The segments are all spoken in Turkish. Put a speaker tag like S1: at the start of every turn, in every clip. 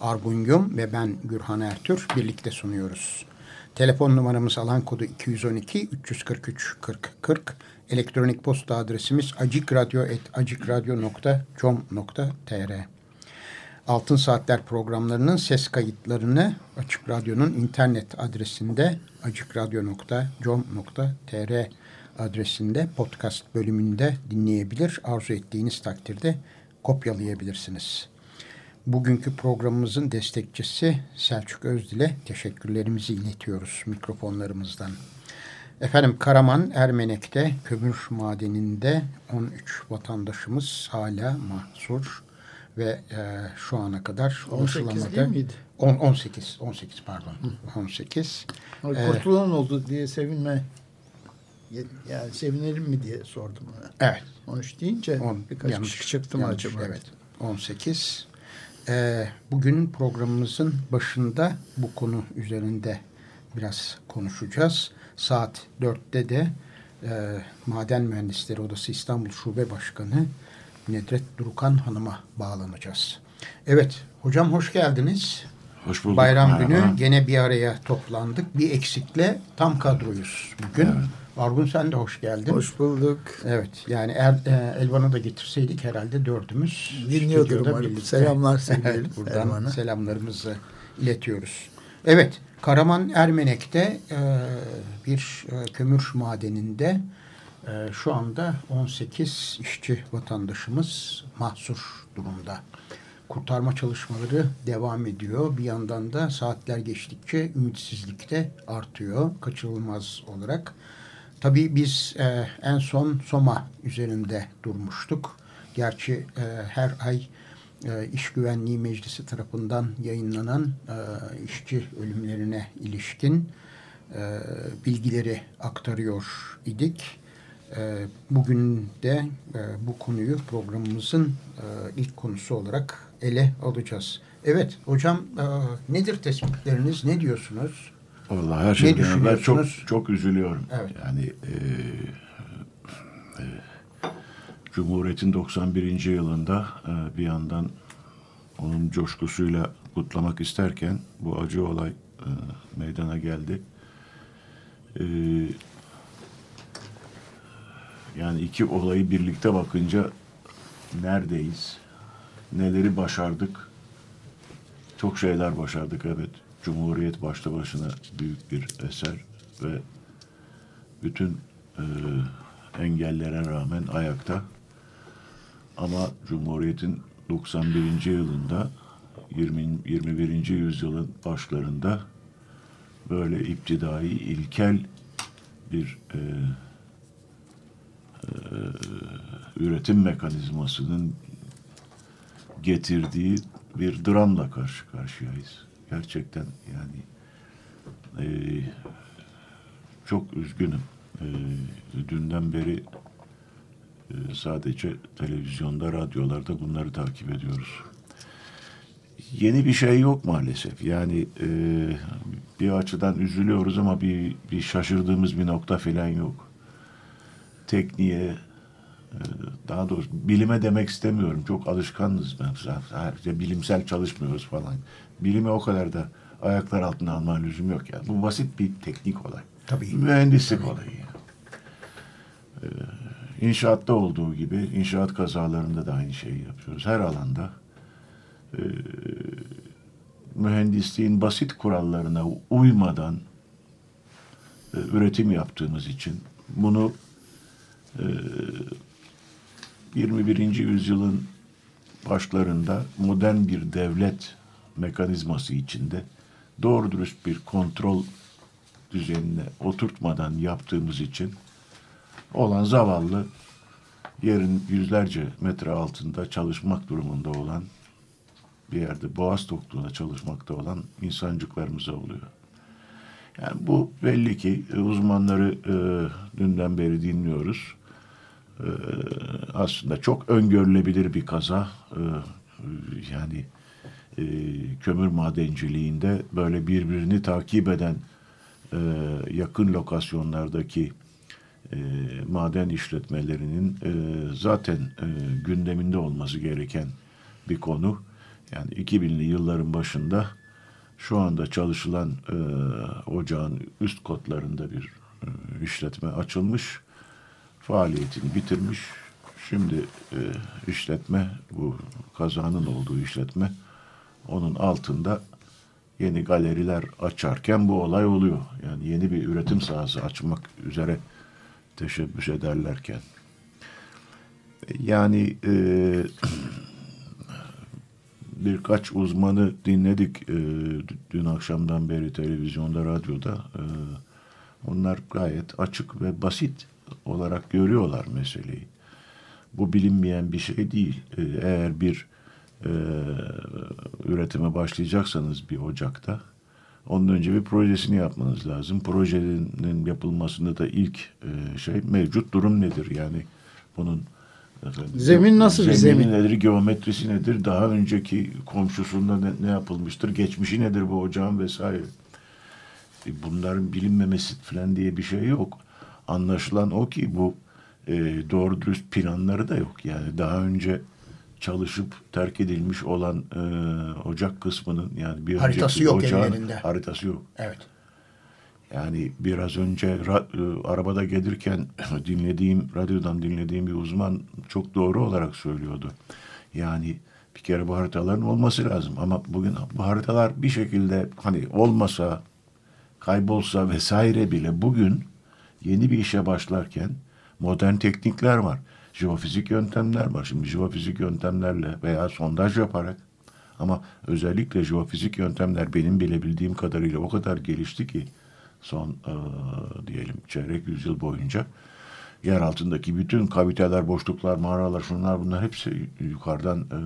S1: Argun Yum ve ben Gürhan Ertür birlikte sunuyoruz. Telefon numaramız alan kodu 212 343 40 40. Elektronik posta adresimiz acikradyo.com.tr Altın Saatler programlarının ses kayıtlarını Açık Radyo'nun internet adresinde acikradyo.com.tr adresinde podcast bölümünde dinleyebilir. Arzu ettiğiniz takdirde kopyalayabilirsiniz. Bugünkü programımızın destekçisi Selçuk Özdil'e teşekkürlerimizi iletiyoruz mikrofonlarımızdan. Efendim Karaman Ermenek'te kömür madeninde 13 vatandaşımız hala mahsur ve e, şu ana kadar
S2: 18 değil miydi?
S1: 10, 18, 18 pardon. Hı. 18.
S2: Ee, kurtulan oldu diye sevinme yani sevinelim mi diye sordum.
S1: Evet.
S2: 13 deyince on, birkaç yanlış, kişi çıktı mı acaba?
S1: Evet. 18. Ee, bugün programımızın başında bu konu üzerinde biraz konuşacağız. Saat 4'te de e, Maden Mühendisleri Odası İstanbul Şube Başkanı Nedret Durukan Hanım'a bağlanacağız. Evet, hocam hoş geldiniz.
S3: Hoş bulduk.
S1: Bayram Merhaba. günü gene bir araya toplandık. Bir eksikle tam kadroyuz bugün. Evet. Argun sen de hoş geldin.
S2: Hoş bulduk.
S1: Evet yani er, e, Elvan'ı da getirseydik herhalde dördümüz.
S2: Dinliyordur umarım. Selamlar söyleyelim.
S1: Buradan Elvan'a. selamlarımızı iletiyoruz. Evet Karaman Ermenek'te e, bir e, kömür madeninde e, şu anda 18 işçi vatandaşımız mahsur durumda. Kurtarma çalışmaları devam ediyor. Bir yandan da saatler geçtikçe ümitsizlik de artıyor kaçınılmaz olarak. Tabii biz e, en son Soma üzerinde durmuştuk. Gerçi e, her ay e, İş Güvenliği Meclisi tarafından yayınlanan e, işçi ölümlerine ilişkin e, bilgileri aktarıyor idik. E, bugün de e, bu konuyu programımızın e, ilk konusu olarak ele alacağız. Evet hocam e, nedir tespitleriniz, ne diyorsunuz?
S3: Vallahi her şeyden evvel çok çok üzülüyorum.
S1: Evet.
S3: Yani e, e, Cumhuriyet'in 91. yılında e, bir yandan onun coşkusuyla kutlamak isterken bu acı olay e, meydana geldi. E, yani iki olayı birlikte bakınca neredeyiz? Neleri başardık? Çok şeyler başardık evet. Cumhuriyet başta başına büyük bir eser ve bütün e, engellere rağmen ayakta. Ama Cumhuriyet'in 91. yılında 20, 21. yüzyılın başlarında böyle iptidai, ilkel bir e, e, üretim mekanizmasının getirdiği bir dramla karşı karşıyayız gerçekten yani e, çok üzgünüm. E, dünden beri e, sadece televizyonda, radyolarda bunları takip ediyoruz. Yeni bir şey yok maalesef. Yani e, bir açıdan üzülüyoruz ama bir, bir şaşırdığımız bir nokta falan yok. Tekniğe, daha doğrusu bilime demek istemiyorum. Çok alışkanız. Sadece bilimsel çalışmıyoruz falan bilimi o kadar da ayaklar altına alma lüzum yok yani. Bu basit bir teknik olay.
S1: Tabii.
S3: Mühendislik Tabii. olayı. Yani. Ee, inşaatta olduğu gibi inşaat kazalarında da aynı şeyi yapıyoruz. Her alanda e, mühendisliğin basit kurallarına uymadan e, üretim yaptığımız için bunu e, 21. yüzyılın başlarında modern bir devlet mekanizması içinde doğru dürüst bir kontrol düzenine oturtmadan yaptığımız için olan zavallı yerin yüzlerce metre altında çalışmak durumunda olan bir yerde boğaz tokluğuna çalışmakta olan insancıklarımıza oluyor. Yani bu belli ki uzmanları e, dünden beri dinliyoruz. E, aslında çok öngörülebilir bir kaza. E, yani e, kömür madenciliğinde böyle birbirini takip eden e, yakın lokasyonlardaki e, maden işletmelerinin e, zaten e, gündeminde olması gereken bir konu. Yani 2000'li yılların başında şu anda çalışılan e, ocağın üst kotlarında bir e, işletme açılmış. Faaliyetini bitirmiş. Şimdi e, işletme bu kazanın olduğu işletme onun altında yeni galeriler açarken bu olay oluyor. Yani yeni bir üretim sahası açmak üzere teşebbüs ederlerken. Yani e, birkaç uzmanı dinledik e, dün akşamdan beri televizyonda, radyoda. E, onlar gayet açık ve basit olarak görüyorlar meseleyi. Bu bilinmeyen bir şey değil. E, eğer bir e, üretime başlayacaksanız bir ocakta onun önce bir projesini yapmanız lazım. Projenin yapılmasında da ilk e, şey mevcut durum nedir? Yani bunun efendim,
S2: Zemin nasıl bir zemin?
S3: nedir, geometrisi nedir, daha önceki komşusunda ne, ne yapılmıştır, geçmişi nedir bu ocağın vesaire. E, bunların bilinmemesi falan diye bir şey yok. Anlaşılan o ki bu e, doğru dürüst planları da yok. Yani daha önce çalışıp terk edilmiş olan e, ocak kısmının yani bir
S1: Haritası yok
S3: ocağın
S1: ellerinde.
S3: haritası yok.
S1: Evet.
S3: Yani biraz önce ra- e, arabada gelirken dinlediğim, radyodan dinlediğim bir uzman çok doğru olarak söylüyordu. Yani bir kere bu haritaların olması lazım. Ama bugün bu haritalar bir şekilde hani olmasa, kaybolsa vesaire bile bugün yeni bir işe başlarken modern teknikler var. Jeofizik yöntemler var. Şimdi jeofizik yöntemlerle veya sondaj yaparak ama özellikle jeofizik yöntemler benim bilebildiğim kadarıyla o kadar gelişti ki son e, diyelim çeyrek yüzyıl boyunca yer altındaki bütün kaviteler, boşluklar, mağaralar, şunlar bunlar hepsi yukarıdan e,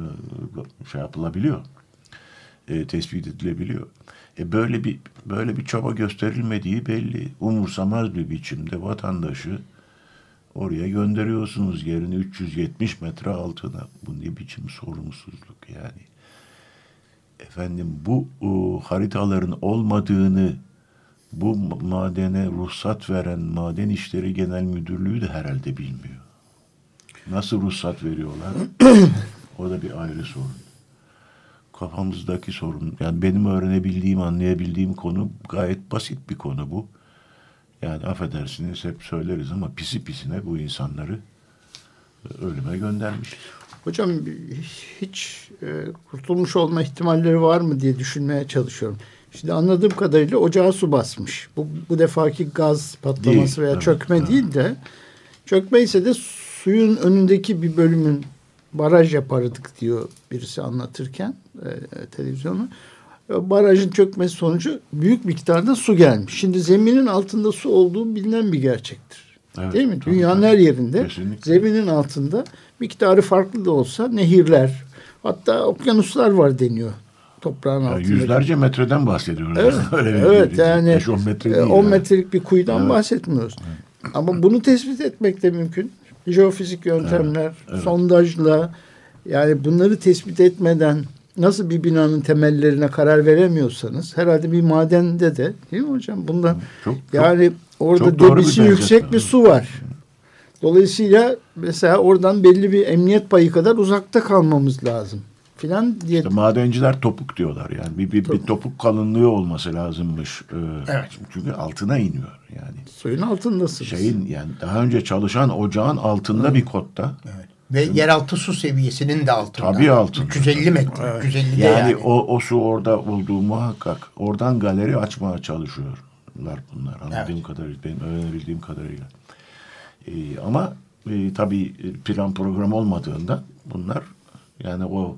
S3: şey yapılabiliyor. E, tespit edilebiliyor. E, böyle bir böyle bir çaba gösterilmediği belli. Umursamaz bir biçimde vatandaşı oraya gönderiyorsunuz yerini 370 metre altına. Bu ne biçim sorumsuzluk yani. Efendim bu o, haritaların olmadığını bu madene ruhsat veren Maden İşleri Genel Müdürlüğü de herhalde bilmiyor. Nasıl ruhsat veriyorlar? o da bir ayrı sorun. Kafamızdaki sorun. Yani benim öğrenebildiğim, anlayabildiğim konu gayet basit bir konu bu. Yani affedersiniz hep söyleriz ama pisi pisine bu insanları e, ölüme göndermiş.
S2: Hocam hiç e, kurtulmuş olma ihtimalleri var mı diye düşünmeye çalışıyorum. Şimdi anladığım kadarıyla ocağa su basmış. Bu, bu defaki gaz patlaması
S3: Değil,
S2: veya
S3: evet,
S2: çökme
S3: evet.
S2: değil de çökme ise de suyun önündeki bir bölümün baraj yapardık diyor birisi anlatırken e, televizyonu. E, Barajın çökmesi sonucu büyük miktarda su gelmiş. Şimdi zeminin altında su olduğu bilinen bir gerçektir.
S3: Evet,
S2: Değil mi?
S3: tabii,
S2: Dünyanın her yerinde
S3: Kesinlikle.
S2: zeminin altında miktarı farklı da olsa nehirler hatta okyanuslar var deniyor toprağın
S3: Ya
S2: altında.
S3: yüzlerce metreden bahsediyoruz.
S2: Evet,
S3: Öyle bir-
S2: evet yani
S3: beş, on metre
S2: e,
S3: değil
S2: 10
S3: yani.
S2: metrelik bir kuyudan
S3: Evet.
S2: bahsetmiyoruz. Ama bunu tespit etmek de mümkün. Jeofizik yöntemler, sondajla yani bunları tespit etmeden nasıl bir binanın temellerine karar veremiyorsanız herhalde bir madende de değil mi hocam? Bundan
S3: Çok- çok-
S2: yani orada
S3: çok doğru bir
S2: debisi
S3: benzetme.
S2: yüksek bir su var. Dolayısıyla mesela oradan belli bir emniyet payı kadar uzakta kalmamız lazım filan diye
S3: İşte madenciler topuk diyorlar yani. Bir, bir, bir topuk kalınlığı olması lazımmış. Ee,
S1: Evet.
S3: Çünkü altına iniyor yani.
S2: suyun altındasınız.
S3: Şeyin yani daha önce çalışan ocağın altında bir kotta.
S1: Evet. Ve yeraltı su seviyesinin de altında.
S3: Tabii altında.
S1: 350 metre. 350 de
S3: Yani,
S1: yani.
S3: o, o su orada olduğu muhakkak. Oradan galeri açmaya çalışıyorlar bunlar. Anladığım
S1: Evet.
S3: kadarıyla, benim öğrenebildiğim kadarıyla. Ee, ama e, tabii e, plan program olmadığında bunlar yani o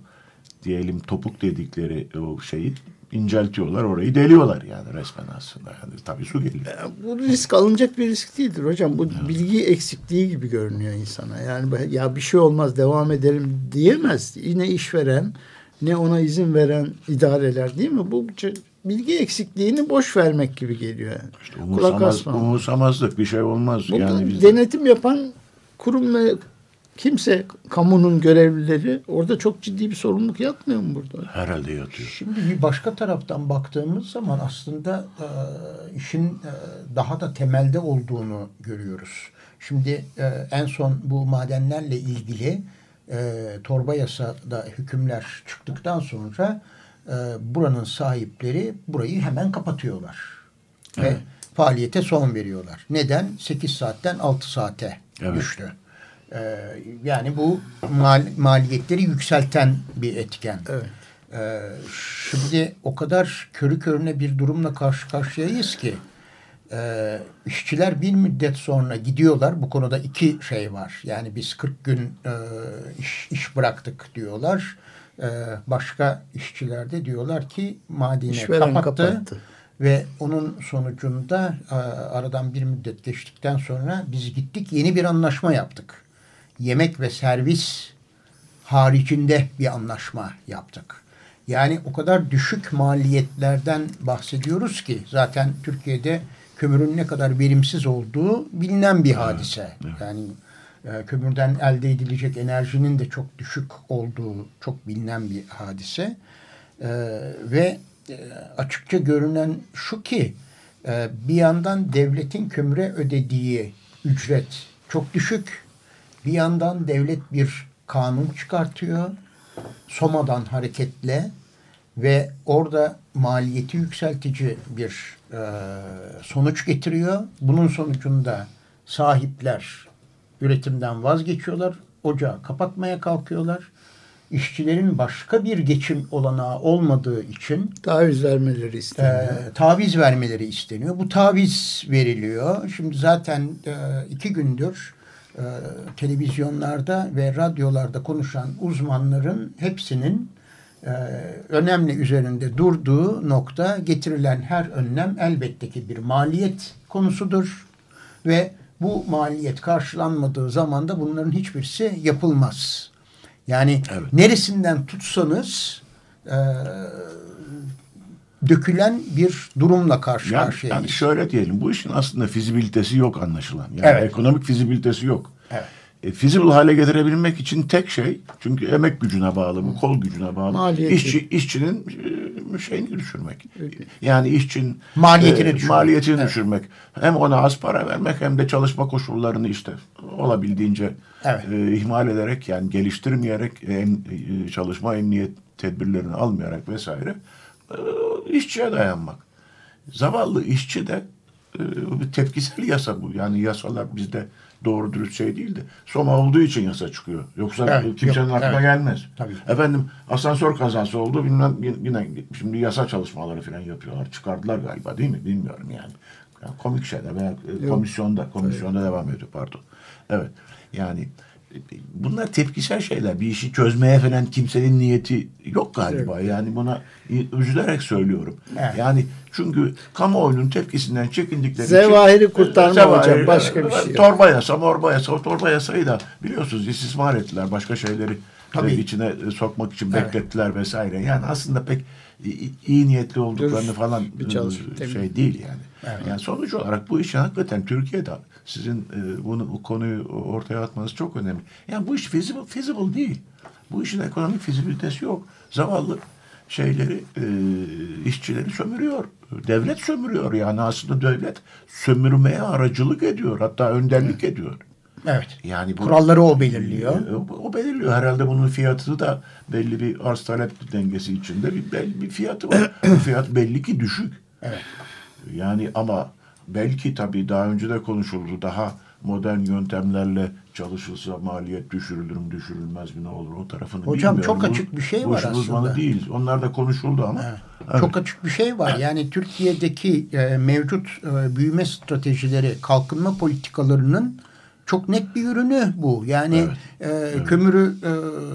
S3: diyelim topuk dedikleri o şeyi inceltiyorlar orayı deliyorlar yani resmen aslında. Yani tabii su geliyor.
S2: Bu risk alınacak bir risk değildir hocam. Bu bilgi eksikliği gibi görünüyor insana. Yani ya bir şey olmaz devam ederim diyemez. Yine işveren ne ona izin veren idareler değil mi? Bu bilgi eksikliğini boş vermek gibi geliyor yani.
S3: İşte umursamaz, umursamazlık bir şey olmaz.
S2: Burada
S3: yani
S2: denetim yapan kurum ve kimse kamunun görevlileri orada çok ciddi bir sorumluluk yatmıyor mu burada?
S3: Herhalde yatıyor.
S1: Şimdi bir başka taraftan baktığımız zaman aslında e, işin e, daha da temelde olduğunu görüyoruz. Şimdi e, en son bu madenlerle ilgili e, torba yasada hükümler çıktıktan sonra e, buranın sahipleri burayı hemen kapatıyorlar. Evet. Ve faaliyete son veriyorlar. Neden? 8 saatten 6 saate evet. düştü. Ee, yani bu mal, maliyetleri yükselten bir etken. Evet. Ee, şimdi o kadar körü körüne bir durumla karşı karşıyayız ki e, işçiler bir müddet sonra gidiyorlar. Bu konuda iki şey var. Yani biz 40 gün e, iş, iş bıraktık diyorlar. E, başka işçiler de diyorlar ki madeni kapattı. kapattı. Ve onun sonucunda e, aradan bir müddet geçtikten sonra biz gittik yeni bir anlaşma yaptık yemek ve servis haricinde bir anlaşma yaptık. Yani o kadar düşük maliyetlerden bahsediyoruz ki zaten Türkiye'de kömürün ne kadar verimsiz olduğu bilinen bir hadise. Yani e, kömürden elde edilecek enerjinin de çok düşük olduğu çok bilinen bir hadise. E, ve e, açıkça görünen şu ki e, bir yandan devletin kömüre ödediği ücret çok düşük bir yandan devlet bir kanun çıkartıyor. Soma'dan hareketle ve orada maliyeti yükseltici bir e, sonuç getiriyor. Bunun sonucunda sahipler üretimden vazgeçiyorlar. Ocağı kapatmaya kalkıyorlar. İşçilerin başka bir geçim olanağı olmadığı için
S2: taviz vermeleri isteniyor.
S1: E, taviz vermeleri isteniyor. Bu taviz veriliyor. Şimdi zaten e, iki gündür e, televizyonlarda ve radyolarda konuşan uzmanların hepsinin e, önemli üzerinde durduğu nokta getirilen her önlem elbette ki bir maliyet konusudur ve bu maliyet karşılanmadığı zaman da bunların hiçbirisi yapılmaz. Yani evet. neresinden tutsanız e, dökülen bir durumla karşı
S3: yani,
S1: karşıyayız.
S3: Yani şöyle diyelim bu işin aslında fizibilitesi yok anlaşılan. Yani evet. ekonomik fizibilitesi yok. Evet. E, feasible hale getirebilmek için tek şey çünkü emek gücüne bağlı bu kol gücüne bağlı. Maliyeti. İşçi, işçinin e, şeyini düşürmek. Yani işçinin
S1: maliyetini, e, düşürmek.
S3: maliyetini evet. düşürmek. Hem ona az para vermek hem de çalışma koşullarını işte olabildiğince evet. e, ihmal ederek yani geliştirmeyerek en, e, çalışma emniyet tedbirlerini almayarak vesaire işçiye dayanmak. Zavallı işçi de e, tepkisel yasa bu. Yani yasalar bizde doğru dürüst şey değildi. Soma olduğu için yasa çıkıyor. Yoksa evet, kimsenin yok, aklına evet. gelmez. Tabii. Efendim asansör kazası oldu bilmem yine şimdi yasa çalışmaları falan yapıyorlar. Çıkardılar galiba değil mi? Bilmiyorum yani. yani komik şeyler veya komisyonda komisyonda evet. devam ediyor pardon. Evet. Yani bunlar tepkisel şeyler. Bir işi çözmeye falan kimsenin niyeti yok galiba. Yani buna üzülerek söylüyorum. Evet. Yani çünkü kamuoyunun tepkisinden çekindikleri
S2: Zevahiri için, kurtarma zevahiri, hocam başka bir şey.
S3: Torba yasa, morba yasa, o torba yasayı da biliyorsunuz istismar ettiler. Başka şeyleri Tabii. içine sokmak için evet. beklettiler vesaire. Yani aslında pek iyi niyetli olduklarını Dürüst falan bir çalışma, şey değil yani. Evet. Yani sonuç olarak bu işi hakikaten Türkiye'de sizin e, bunu bu konuyu ortaya atmanız çok önemli. Yani bu iş feasible, feasible değil. Bu işin ekonomik fizibilitesi yok. Zavallı şeyleri e, işçileri sömürüyor. Devlet sömürüyor yani aslında devlet sömürmeye aracılık ediyor. Hatta önderlik evet. ediyor.
S1: Evet. Yani bu, kuralları o belirliyor.
S3: E, o, o belirliyor. Herhalde bunun fiyatı da belli bir arz talep dengesi içinde bir belli bir fiyatı var. fiyat belli ki düşük.
S1: Evet.
S3: Yani ama belki tabii daha önce de konuşuldu. Daha modern yöntemlerle çalışılsa maliyet düşürülür mü düşürülmez mi ne olur o tarafını
S1: Hocam
S3: bilmiyorum.
S1: çok açık bir şey var aslında. uzmanı
S3: değil. Onlar da konuşuldu ama. Evet.
S1: Evet. Çok açık bir şey var. Yani Türkiye'deki e, mevcut e, büyüme stratejileri, kalkınma politikalarının çok net bir ürünü bu. Yani evet. E, evet. kömürü e,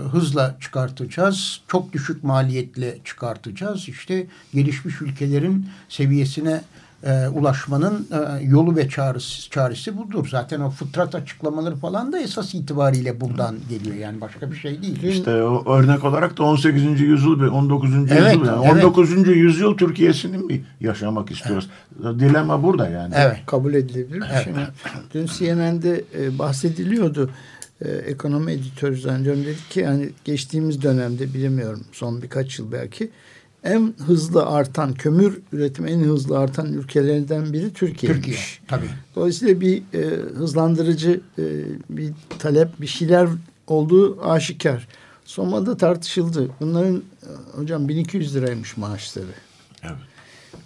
S1: hızla çıkartacağız. Çok düşük maliyetle çıkartacağız. İşte gelişmiş ülkelerin seviyesine e, ulaşmanın e, yolu ve çaresi, çaresi budur. Zaten o fıtrat açıklamaları falan da esas itibariyle buradan geliyor. Yani başka bir şey değil.
S3: İşte o örnek olarak da 18. yüzyıl ve 19.
S1: Evet,
S3: yüzyıl yani
S1: evet.
S3: 19. yüzyıl Türkiye'sini mi yaşamak istiyoruz? Dilema burada yani.
S1: Evet.
S2: kabul edilebilir bir şey. Dün CNN'de e, bahsediliyordu. E, ekonomi editörü zannediyorum dedi ki yani geçtiğimiz dönemde bilemiyorum son birkaç yıl belki en hızlı artan kömür üretimi en hızlı artan ülkelerden biri Türkiye'ymiş.
S1: Türkiye. Tabii.
S2: Dolayısıyla bir e, hızlandırıcı e, bir talep bir şeyler olduğu aşikar. Soma'da tartışıldı. Bunların e, hocam 1200 liraymış maaşları.
S3: Evet.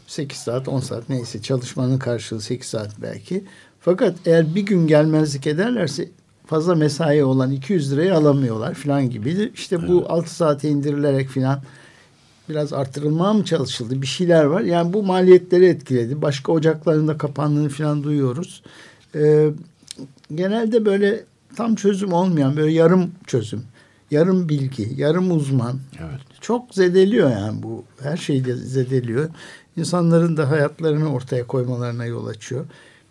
S2: 8 saat 10 saat neyse çalışmanın karşılığı 8 saat belki. Fakat eğer bir gün gelmezlik ederlerse fazla mesai olan 200 lirayı alamıyorlar falan gibi. İşte bu 6 saate indirilerek falan biraz artırılmaya mı çalışıldı? Bir şeyler var. Yani bu maliyetleri etkiledi. Başka ocakların da kapandığını falan duyuyoruz. Ee, genelde böyle tam çözüm olmayan böyle yarım çözüm, yarım bilgi, yarım uzman
S3: Evet.
S2: çok zedeliyor yani bu. Her şeyi de zedeliyor. İnsanların da hayatlarını ortaya koymalarına yol açıyor.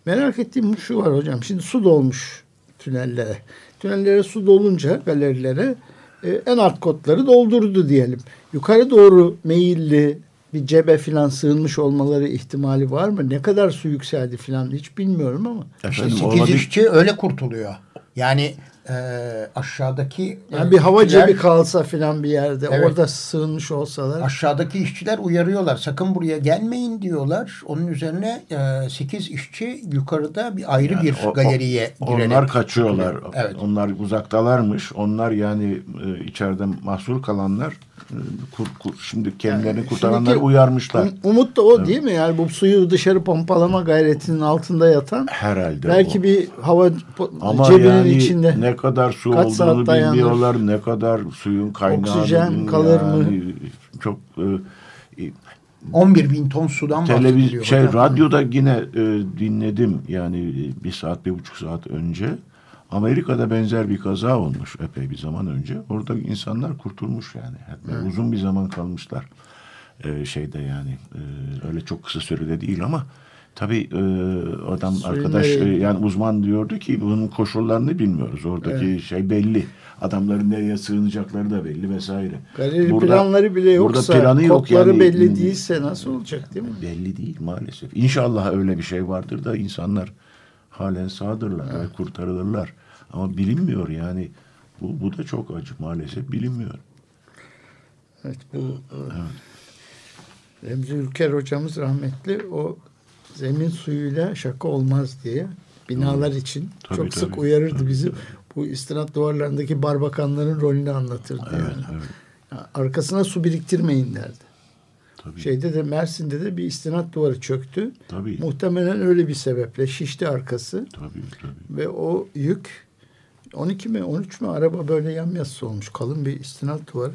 S2: Merak ettiğim şu var hocam. Şimdi su dolmuş tünellere. Tünellere su dolunca galerilere e, en alt kotları doldurdu diyelim. Yukarı doğru meyilli bir cebe filan sığınmış olmaları ihtimali var mı? Ne kadar su yükseldi filan hiç bilmiyorum ama.
S1: İşte
S3: Efendim,
S1: 8
S3: olabilir-
S1: işçi öyle kurtuluyor. Yani e, aşağıdaki
S2: Yani
S1: e,
S2: bir hava
S1: işçiler-
S2: cebi kalsa filan bir yerde
S1: Evet.
S2: orada sığınmış olsalar.
S1: Aşağıdaki işçiler uyarıyorlar. Sakın buraya gelmeyin diyorlar. Onun üzerine 8 işçi yukarıda bir ayrı
S3: Yani
S1: bir
S3: o- o-
S1: galeriye girerek.
S3: Onlar kaçıyorlar.
S1: Evet.
S3: Onlar uzaktalarmış. Onlar yani e, içeride mahsur kalanlar e, kur, kur- şimdi kendilerini
S2: Yani
S3: kurtaranları uyarmışlar.
S2: Um- Umut da o değil mi? Yani bu suyu dışarı pompalama gayretinin altında yatan
S3: Herhalde
S2: belki
S3: o.
S2: bir hava
S3: Ama
S2: cebinin
S3: yani
S2: içinde
S3: ne kadar su
S2: kaç
S3: olduğunu
S2: dayanır?
S3: bilmiyorlar. Ne kadar suyun kaynağını
S2: Oksijen kalır mı?
S3: yani Çok e,
S1: 11 bin ton sudan
S3: Televiz
S1: bahsediliyor.
S3: şey
S1: hocam.
S3: radyoda yine e, dinledim yani bir saat bir buçuk saat önce Amerika'da benzer bir kaza olmuş epey bir zaman önce. Orada insanlar kurtulmuş yani. Hatta uzun bir zaman kalmışlar e, şeyde yani e, öyle çok kısa sürede değil ama tabii e, adam
S2: Suyun
S3: arkadaş e, yani uzman diyordu ki bunun koşullarını bilmiyoruz. Oradaki şey belli. Adamların nereye sığınacakları da belli vesaire.
S2: galeri
S3: Burada-
S2: planları bile
S3: burada
S2: yoksa
S3: planı yok yani.
S2: belli değilse nasıl olacak değil mi?
S3: Belli değil maalesef. İnşallah öyle bir şey vardır da insanlar halen sağdırlar ve kurtarılırlar. Ama bilinmiyor yani. Bu, bu da çok acı maalesef bilinmiyor.
S2: Evet bu e, Remzi Ülker hocamız rahmetli o zemin suyuyla şaka olmaz diye binalar için
S3: Tabii,
S2: çok sık
S3: tabii.
S2: uyarırdı
S3: Tabii,
S2: bizi.
S3: tabii.
S2: Bu istinat duvarlarındaki barbakanların rolünü anlatırdı
S3: Evet,
S2: yani.
S3: evet.
S2: Arkasına su biriktirmeyin derdi.
S3: Tabii.
S2: Şeyde de Mersin'de de bir istinat duvarı çöktü.
S3: Tabii.
S2: Muhtemelen öyle bir sebeple şişti arkası
S3: Tabii tabii.
S2: ve o yük 12 mi 13 mü araba böyle yamyassı olmuş. Kalın bir istinat duvarı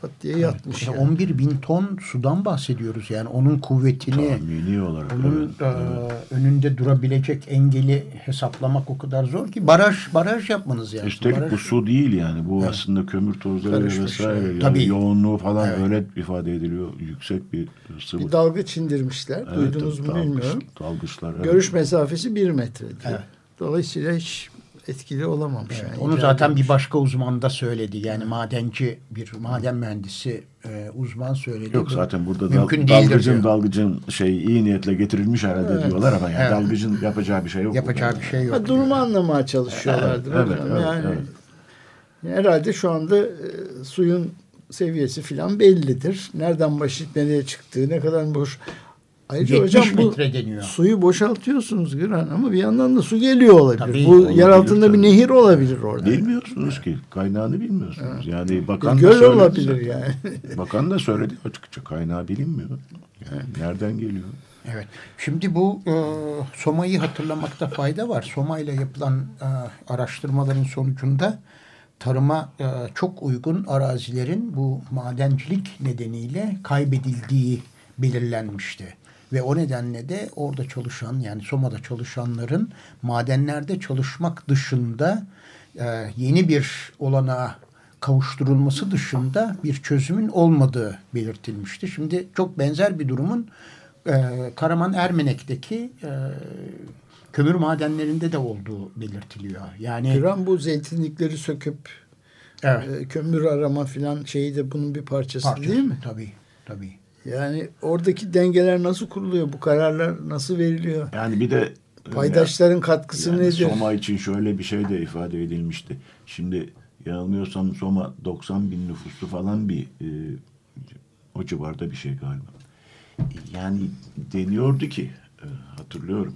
S2: pat diye yatmış. Yani.
S1: 11 bin ton sudan bahsediyoruz. Yani onun kuvvetini,
S3: Tahmini olarak.
S1: onun
S3: evet,
S1: e,
S3: evet.
S1: önünde durabilecek engeli hesaplamak o kadar zor ki baraj baraj yapmanız yani.
S3: Üstelik
S1: baraj,
S3: bu su değil yani. Bu aslında kömür tozları
S2: Karışmış,
S3: vesaire.
S2: evet.
S3: Yani
S1: Tabii.
S3: yoğunluğu falan
S1: Evet.
S3: öyle ifade ediliyor. Yüksek bir sıvı.
S2: Bir dalgıç indirmişler.
S3: Evet,
S2: Duydunuz mu
S3: dalgıç-
S2: bilmiyorum.
S3: Dalgıçlar. evet.
S2: Görüş mesafesi bir metre. diyor.
S1: Evet.
S2: Dolayısıyla hiç etkili olamamış.
S1: Evet,
S2: yani.
S1: onu zaten
S2: etmiş.
S1: bir başka uzman da söyledi. Yani madenci bir maden mühendisi e, uzman söyledi.
S3: Yok zaten burada dal,
S1: mümkün değildir
S3: dalgıcın
S1: diyor.
S3: dalgıcın şey iyi niyetle getirilmiş herhalde
S2: Evet.
S3: diyorlar ama yani
S1: Evet.
S3: dalgıcın yapacağı bir şey yok.
S1: Yapacağı
S3: burada.
S1: bir şey yok.
S2: Ha, durumu anlamaya çalışıyorlardır
S3: Evet, evet,
S2: yani
S3: evet.
S2: herhalde şu anda e, suyun seviyesi filan bellidir. Nereden başlayıp nereye çıktığı, ne kadar boş. Ayrıca
S1: 70
S2: hocam bu
S1: metre deniyor.
S2: suyu boşaltıyorsunuz Güran ama bir yandan da su geliyor olabilir.
S1: Tabii,
S2: bu
S3: olabilir
S2: yer altında
S3: tabii.
S2: bir nehir olabilir orada.
S3: Bilmiyorsunuz ki. Kaynağını bilmiyorsunuz. Yani
S2: Bir
S3: bakan da
S2: göl
S3: söyledi
S2: olabilir
S3: zaten.
S2: yani.
S3: Bakan da söyledi açıkça kaynağı bilinmiyor. Yani nereden geliyor?
S1: Evet. Şimdi bu e, Soma'yı hatırlamakta fayda var. Soma ile yapılan e, araştırmaların sonucunda tarıma e, çok uygun arazilerin bu madencilik nedeniyle kaybedildiği belirlenmişti. Ve o nedenle de orada çalışan yani Soma'da çalışanların madenlerde çalışmak dışında e, yeni bir olanağa kavuşturulması dışında bir çözümün olmadığı belirtilmişti. Şimdi çok benzer bir durumun e, Karaman Ermenek'teki e, kömür madenlerinde de olduğu belirtiliyor. Yani
S2: Güran bu zeytinlikleri söküp
S1: evet,
S2: e, kömür arama filan şeyi de bunun bir parçası,
S1: parçası.
S2: değil mi?
S1: Tabii, tabii.
S2: Yani oradaki dengeler nasıl kuruluyor? Bu kararlar nasıl veriliyor?
S3: Yani bir de
S2: Paydaşların katkısı
S3: yani
S2: nedir?
S3: Soma için şöyle bir şey de ifade edilmişti. Şimdi yanılmıyorsam Soma 90 bin nüfuslu falan bir e, o civarda bir şey galiba. Yani deniyordu ki e, hatırlıyorum.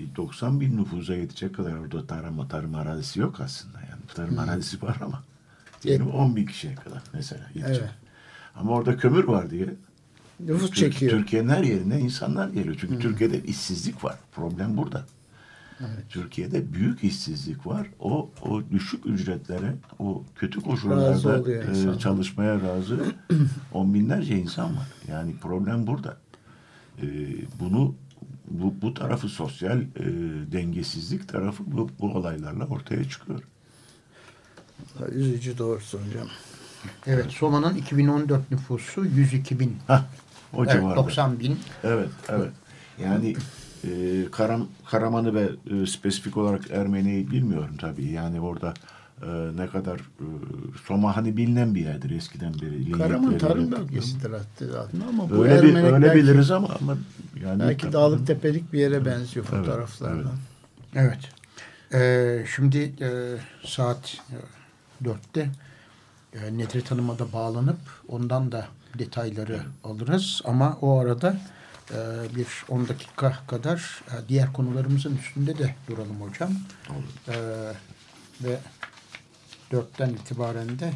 S3: e, 90 bin nüfusa yetecek kadar orada tarım, tarım arazisi yok aslında. Yani tarım arazisi var ama diyelim 10 bin kişiye kadar mesela yetecek.
S2: Evet.
S3: Ama orada kömür var diye
S2: Nüfus
S3: Tür-
S2: çekiyor.
S3: Türkiye'nin her yerine insanlar geliyor. Çünkü Türkiye'de işsizlik var. Problem burada. Türkiye'de büyük işsizlik var. O o düşük ücretlere, o kötü koşullarda e, çalışmaya razı on binlerce insan var. Yani problem burada. E, bunu bu, bu tarafı sosyal e, dengesizlik tarafı bu, bu olaylarla ortaya çıkıyor.
S2: Üzücü doğrusu hocam.
S1: Evet, Soma'nın 2014 nüfusu 102 bin.
S3: Hah, o
S1: Evet,
S3: civarda.
S1: 90 bin.
S3: Evet, evet. Yani e, Karam, Karaman'ı ve e, spesifik olarak Ermeni'yi bilmiyorum tabii. Yani orada e, ne kadar e, Soma hani bilinen bir yerdir eskiden beri.
S2: Karaman tarım bölgesidir hatta ama bu
S3: Öyle, bir, öyle
S2: belki,
S3: biliriz ama, ama yani
S2: belki dağlık tepelik bir yere benziyor
S3: Evet,
S2: fotoğraflardan.
S1: Evet. Ee, şimdi e, saat e, 4'te e, Nedret Hanım'a da bağlanıp ondan da detayları alırız. Ama o arada e, bir 10 dakika kadar e, diğer konularımızın üstünde de duralım hocam. E, ve 4'ten itibaren de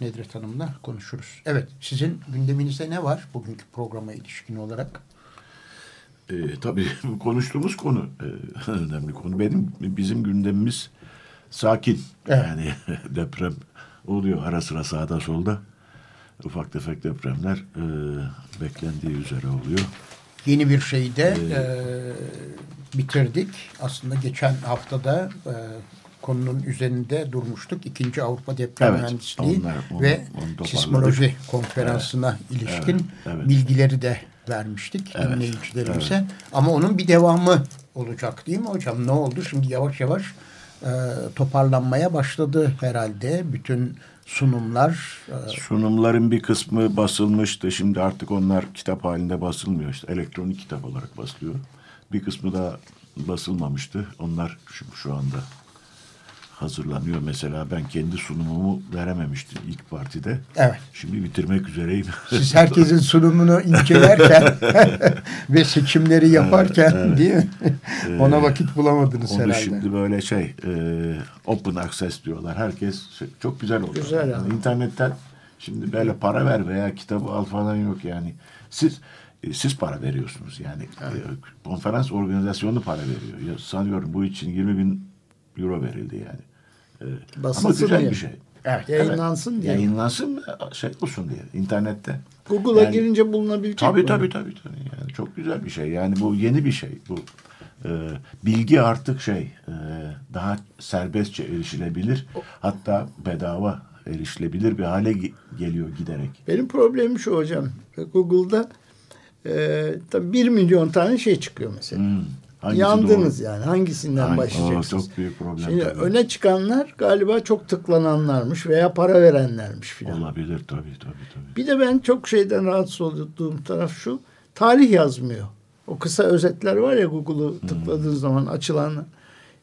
S1: Nedret Hanım'la konuşuruz. Evet, sizin gündeminizde ne var bugünkü programa ilişkin olarak?
S3: E, tabii konuştuğumuz konu e, önemli konu. Benim bizim gündemimiz sakin.
S1: Evet.
S3: Yani deprem oluyor ara sıra sağda solda. Ufak tefek depremler e, beklendiği üzere oluyor.
S1: Yeni bir şeyi de e, bitirdik. Aslında geçen haftada e, konunun üzerinde durmuştuk. İkinci Avrupa Deprem
S3: Evet,
S1: Mühendisliği
S3: onlar- onu-
S1: ve
S3: onu
S1: sismoloji konferansına ilişkin
S3: evet, evet.
S1: bilgileri de vermiştik
S3: Evet,
S1: dinleyicilerimize. Ama onun bir devamı olacak değil mi hocam? Ne oldu? Şimdi yavaş yavaş e, toparlanmaya başladı herhalde. Bütün sunumlar e,
S3: Sunumların bir kısmı basılmıştı. Şimdi artık onlar kitap halinde basılmıyor. İşte elektronik kitap olarak basılıyor. Bir kısmı da basılmamıştı. Onlar şu, şu anda hazırlanıyor. Mesela ben kendi sunumumu verememiştim ilk partide.
S1: Evet.
S3: Şimdi bitirmek üzereyim.
S1: Siz herkesin sunumunu incelerken ve seçimleri yaparken değil mi? Ona vakit bulamadınız
S3: Onu
S1: herhalde.
S3: şimdi böyle şey e, open access diyorlar. Herkes şey- çok güzel oluyor.
S2: Güzel
S3: yani internetten şimdi böyle para ver veya kitabı al falan yok yani. Siz e, siz para veriyorsunuz yani. E, konferans organizasyonu para veriyor. Ya, sanıyorum bu için 20 bin euro verildi yani. E, ama
S2: Basılsın
S3: güzel
S2: diye.
S3: bir şey.
S1: Evet.
S2: Yayınlansın diye.
S3: Yayınlansın şey olsun diye internette.
S2: Google'a
S3: Yani-
S2: girince bulunabilecek
S3: Tabii
S2: mi?
S3: tabii tabii tabii. Yani çok güzel bir şey. Yani bu yeni bir şey. Bu e, bilgi artık şey e, daha serbestçe erişilebilir. Hatta bedava erişilebilir bir hale ge- geliyor giderek.
S2: Benim problemim şu hocam. Google'da e, tabii bir milyon tane şey çıkıyor mesela.
S3: Hmm. Hangisi
S2: Yandınız
S3: doğru?
S2: yani. Hangisinden
S3: Hangi-
S2: başlayacaksınız?
S3: Aa, çok büyük problem.
S2: Şimdi
S3: tabii.
S2: öne çıkanlar galiba çok tıklananlarmış veya para verenlermiş filan.
S3: Olabilir tabii tabii tabii.
S2: Bir de ben çok şeyden rahatsız olduğum taraf şu. Tarih yazmıyor. O kısa özetler var ya Google'u tıkladığın zaman açılan.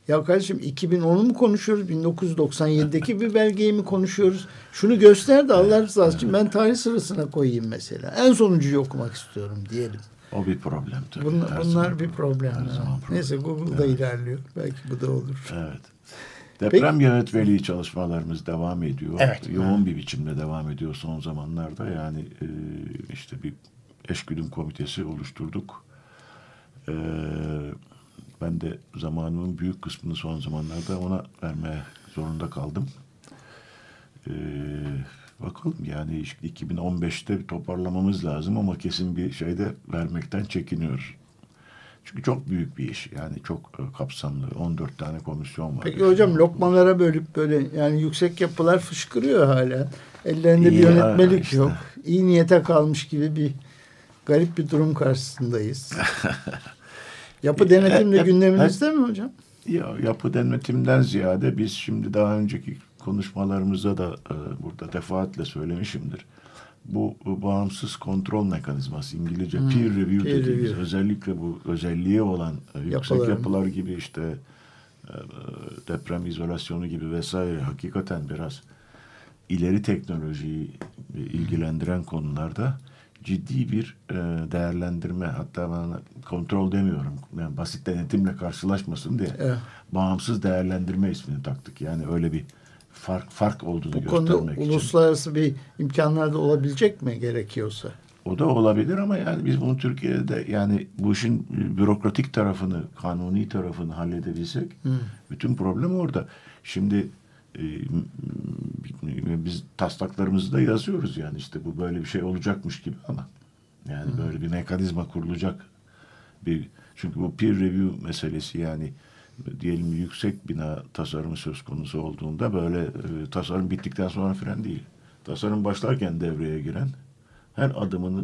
S2: Ya kardeşim 2010'u mu konuşuyoruz? 1997'deki bir belgeyi mi konuşuyoruz? Şunu göster de Allah rızası için ben tarih sırasına koyayım mesela. En sonuncuyu okumak istiyorum diyelim.
S3: O bir problem tabii.
S2: Bunlar,
S3: Her
S2: bunlar bir problem.
S3: Her zaman problem.
S2: Neyse Google'da ilerliyor. Belki bu da olur.
S3: Evet. Deprem yönetmeliği çalışmalarımız devam ediyor.
S1: Evet.
S3: Yoğun bir biçimde devam ediyor son zamanlarda. Yani e, işte bir eşgüdüm komitesi oluşturduk. E, ben de zamanımın büyük kısmını son zamanlarda ona vermeye zorunda kaldım. E, bakalım yani işte 2015'te bir toparlamamız lazım ama kesin bir şeyde vermekten çekiniyoruz. Çünkü çok büyük bir iş. Yani çok e, kapsamlı. 14 tane komisyon var.
S2: Peki hocam lokmalara bölüp böyle yani yüksek yapılar fışkırıyor hala. Ellerinde bir
S3: Ya,
S2: yönetmelik
S3: işte.
S2: yok. İyi niyete kalmış gibi bir garip bir durum karşısındayız. Yapı denetim de
S3: hep-
S2: gündeminizde mi hocam?
S3: Ya yapı denetimden ziyade biz şimdi daha önceki konuşmalarımızda da e, burada defaatle söylemişimdir. Bu, bu bağımsız kontrol mekanizması İngilizce peer review
S2: Hmm, peer
S3: dediğimiz
S2: review.
S3: özellikle bu özelliği olan e, yüksek
S2: Yapıların.
S3: yapılar gibi işte e, deprem izolasyonu gibi vesaire hakikaten biraz ileri teknolojiyi ilgilendiren konularda ciddi bir e, değerlendirme hatta bana kontrol demiyorum yani basit denetimle karşılaşmasın diye
S2: Evet.
S3: bağımsız değerlendirme ismini taktık. Yani öyle bir fark fark olduğunu
S2: Bu konuda
S3: göstermek için.
S2: uluslararası bir imkanlar da olabilecek mi gerekiyorsa?
S3: O da olabilir ama yani biz bunu Türkiye'de yani bu işin bürokratik tarafını, kanuni tarafını halledebilsek bütün problem orada. Şimdi e, biz taslaklarımızı da yazıyoruz yani işte bu böyle bir şey olacakmış gibi ama yani böyle bir mekanizma kurulacak bir çünkü bu peer review meselesi yani diyelim yüksek bina tasarımı söz konusu olduğunda böyle e, tasarım bittikten sonra fren değil. Tasarım başlarken devreye giren her adımını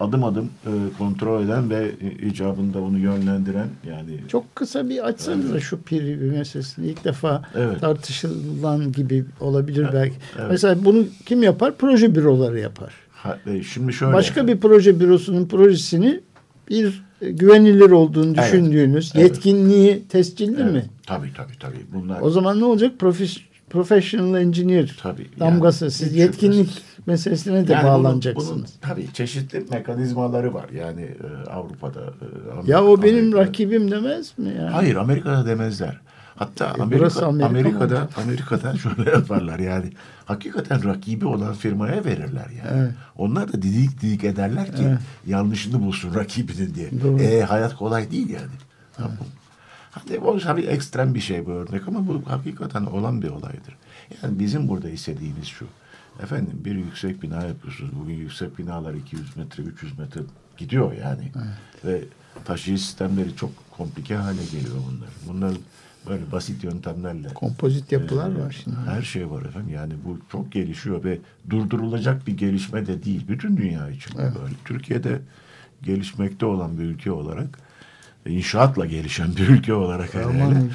S3: adım adım e, kontrol eden ve e, icabında bunu yönlendiren yani
S2: Çok kısa bir açsanıza şu peer review meselesini. İlk defa
S3: Evet.
S2: tartışılan gibi olabilir belki.
S3: evet.
S2: Mesela bunu kim yapar? Proje büroları yapar.
S3: Ha- e, şimdi şöyle
S2: Başka bir proje bürosunun projesini bir güvenilir olduğunu
S3: Evet.
S2: düşündüğünüz
S3: Evet.
S2: yetkinliği tescilli
S3: Evet,
S2: mi?
S3: Tabii tabii tabii. Bunlar
S2: O zaman ne olacak? Profes- professional engineer
S3: Tabii,
S2: damgası.
S3: yani
S2: Siz yetkinlik
S3: şüphesiz.
S2: meselesine de
S3: Yani bunun-
S2: bağlanacaksınız.
S3: bunun tabii çeşitli mekanizmaları var. Yani e, Avrupa'da e, Amerika-
S2: ya o benim
S3: Amerika'da-
S2: rakibim demez mi? Yani?
S3: Hayır Amerika'da demezler. Hatta
S2: E,
S3: Amerika,
S2: Amerika mı
S3: Amerika'da
S2: hocam?
S3: Amerika'da şöyle yaparlar yani hakikaten rakibi olan firmaya verirler yani.
S2: Evet.
S3: Onlar da didik didik ederler ki
S2: Evet.
S3: yanlışını bulsun rakibinin diye.
S2: Doğru.
S3: E, hayat kolay değil yani. Tamam. Hadi o tabii ekstrem bir şey bu örnek ama bu hakikaten olan bir olaydır. Yani bizim burada istediğimiz şu. Efendim bir yüksek bina yapıyorsunuz. Bugün yüksek binalar 200 metre, 300 metre gidiyor yani. Ve taşıyıcı sistemleri çok komplike hale geliyor bunlar. Bunlar böyle basit yöntemlerle.
S2: Kompozit yapılar
S3: Ee,
S2: var şimdi.
S3: Her şey var efendim. Yani bu çok gelişiyor ve durdurulacak bir gelişme de değil. Bütün dünya için bu böyle. Türkiye'de gelişmekte olan bir ülke olarak inşaatla gelişen bir ülke olarak
S2: Aman.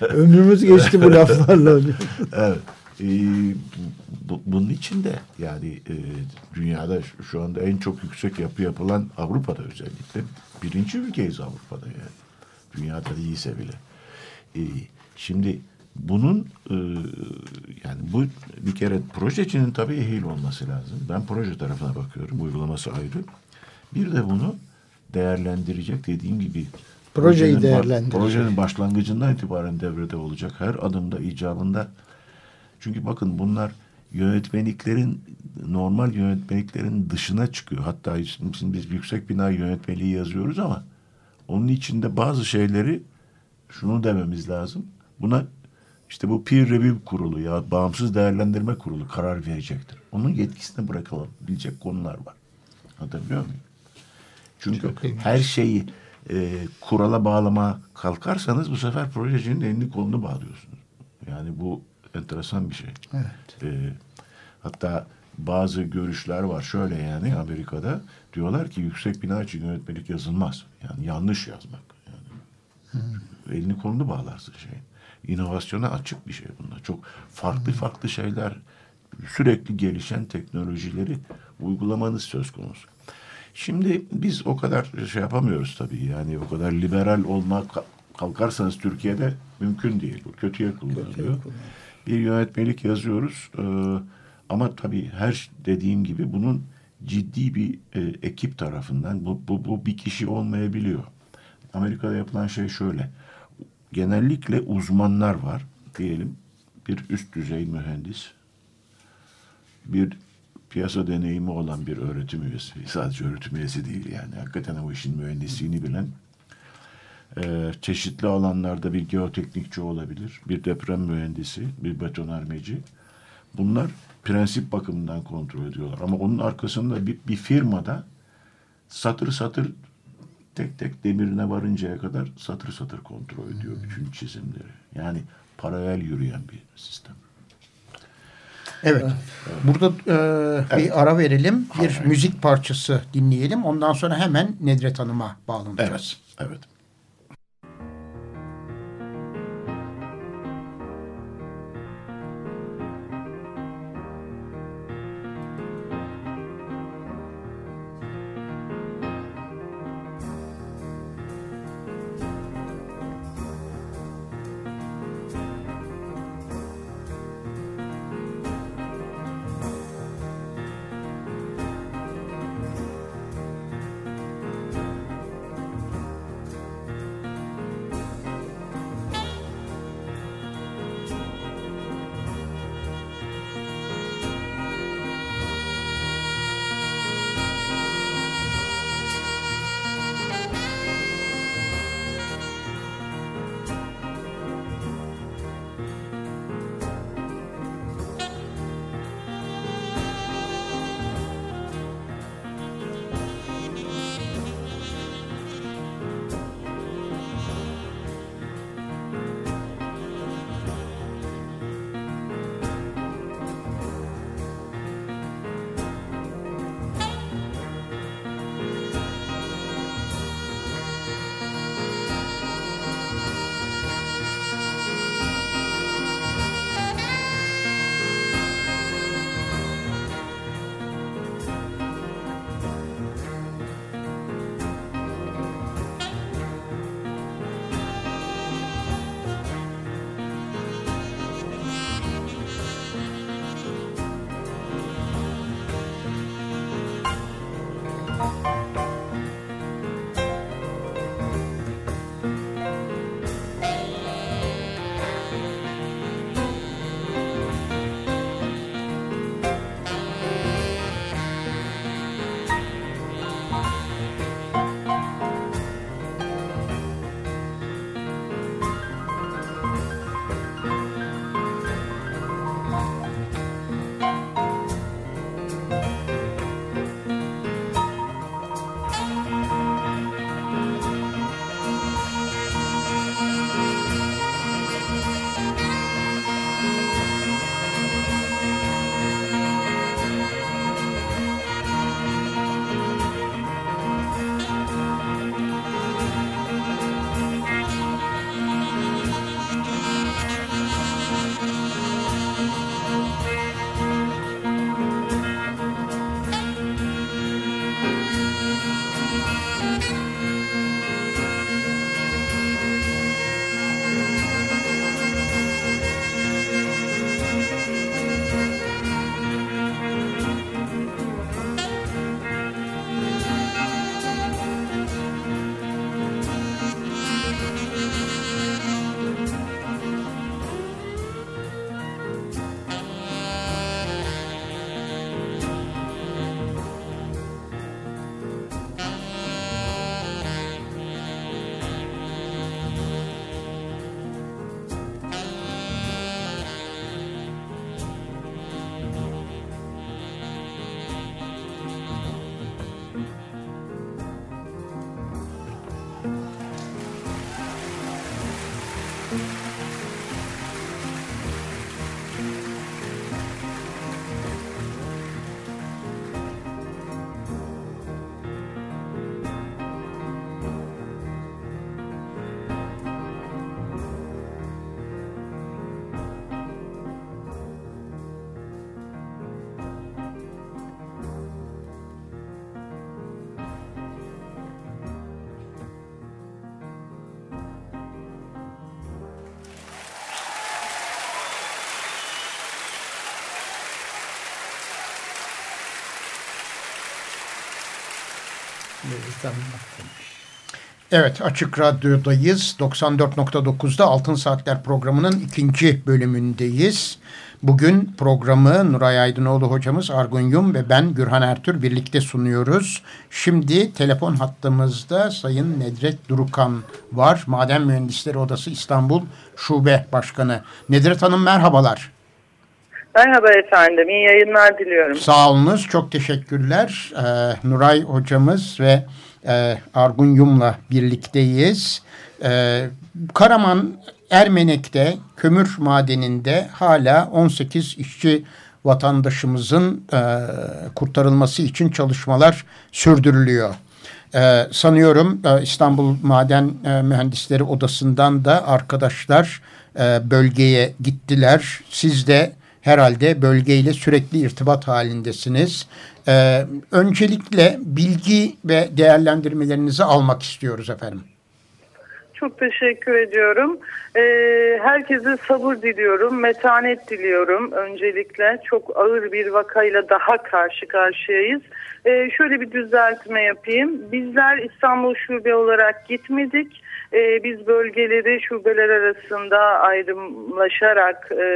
S2: Ömrümüz geçti bu laflarla.
S3: evet. Ee, bu- bunun için de yani e, dünyada şu- şu anda en çok yüksek yapı yapılan Avrupa'da özellikle birinci ülkeyiz Avrupa'da yani. Dünyada değilse bile. Ee, şimdi bunun e, yani bu bir kere projecinin tabii ehil olması lazım. Ben proje tarafına bakıyorum. Uygulaması ayrı. Bir de bunu değerlendirecek dediğim gibi
S2: Projeyi
S3: projenin
S2: değerlendirecek.
S3: Projenin başlangıcından itibaren devrede olacak. Her adımda icabında çünkü bakın bunlar yönetmeliklerin normal yönetmeliklerin dışına çıkıyor. Hatta şimdi biz yüksek bina yönetmeliği yazıyoruz ama onun içinde bazı şeyleri şunu dememiz lazım. Buna işte bu peer review kurulu ya bağımsız değerlendirme kurulu karar verecektir. Onun yetkisine bırakılabilecek konular var. Anlatabiliyor muyum? Çünkü her şeyi e, kurala bağlama kalkarsanız bu sefer projecinin elini kolunu bağlıyorsunuz. Yani bu enteresan bir şey.
S2: Evet.
S3: E, hatta bazı görüşler var şöyle yani Amerika'da diyorlar ki yüksek bina için yönetmelik yazılmaz. Yani yanlış yazmak. Yani elini kolunu bağlarsın şey. İnovasyona açık bir şey bunlar. Çok farklı farklı şeyler sürekli gelişen teknolojileri uygulamanız söz konusu. Şimdi biz o kadar şey yapamıyoruz tabii. Yani o kadar liberal olmak kalkarsanız Türkiye'de mümkün değil. Bu kötüye kullanılıyor. Bir yönetmelik yazıyoruz. Ee, ama tabii her dediğim gibi bunun ciddi bir e, ekip tarafından bu, bu, bu bir kişi olmayabiliyor. Amerika'da yapılan şey şöyle. Genellikle uzmanlar var. Diyelim bir üst düzey mühendis, bir piyasa deneyimi olan bir öğretim üyesi, sadece öğretim üyesi değil yani, hakikaten o işin mühendisliğini bilen, e, çeşitli alanlarda bir geoteknikçi olabilir, bir deprem mühendisi, bir betonarmeci. Bunlar prensip bakımından kontrol ediyorlar. Ama onun arkasında bir, bir firmada satır satır tek tek demirine varıncaya kadar satır satır kontrol ediyor bütün çizimleri. Yani paralel yürüyen bir sistem.
S1: Evet. Burada e, bir ara verelim. Bir
S3: Tamam.
S1: müzik parçası dinleyelim. Ondan sonra hemen Nedret Hanım'a bağlanacağız.
S3: Evet. Evet.
S1: Evet Açık Radyo'dayız. 94.9'da Altın Saatler programının ikinci bölümündeyiz. Bugün programı Nuray Aydınoğlu hocamız Argun Yum ve ben Gürhan Ertür birlikte sunuyoruz. Şimdi telefon hattımızda Sayın Nedret Durukan var. Maden Mühendisleri Odası İstanbul Şube Başkanı. Nedret Hanım merhabalar.
S4: Merhaba efendim, iyi yayınlar diliyorum.
S1: Sağ olunuz, çok teşekkürler. Ee, Nuray hocamız ve e, Argun Yum'la birlikteyiz. Ee, Karaman Ermenek'te kömür madeninde hala 18 işçi vatandaşımızın e, kurtarılması için çalışmalar sürdürülüyor. Ee, sanıyorum e, İstanbul Maden e, Mühendisleri Odası'ndan da arkadaşlar e, bölgeye gittiler. Siz de herhalde bölgeyle sürekli irtibat halindesiniz. Ee, öncelikle bilgi ve değerlendirmelerinizi almak istiyoruz efendim.
S4: Çok teşekkür ediyorum. Ee, herkese sabır diliyorum, metanet diliyorum öncelikle. Çok ağır bir vakayla daha karşı karşıyayız. Ee, şöyle bir düzeltme yapayım. Bizler İstanbul Şube olarak gitmedik. Ee, biz bölgeleri şubeler arasında ayrımlaşarak e,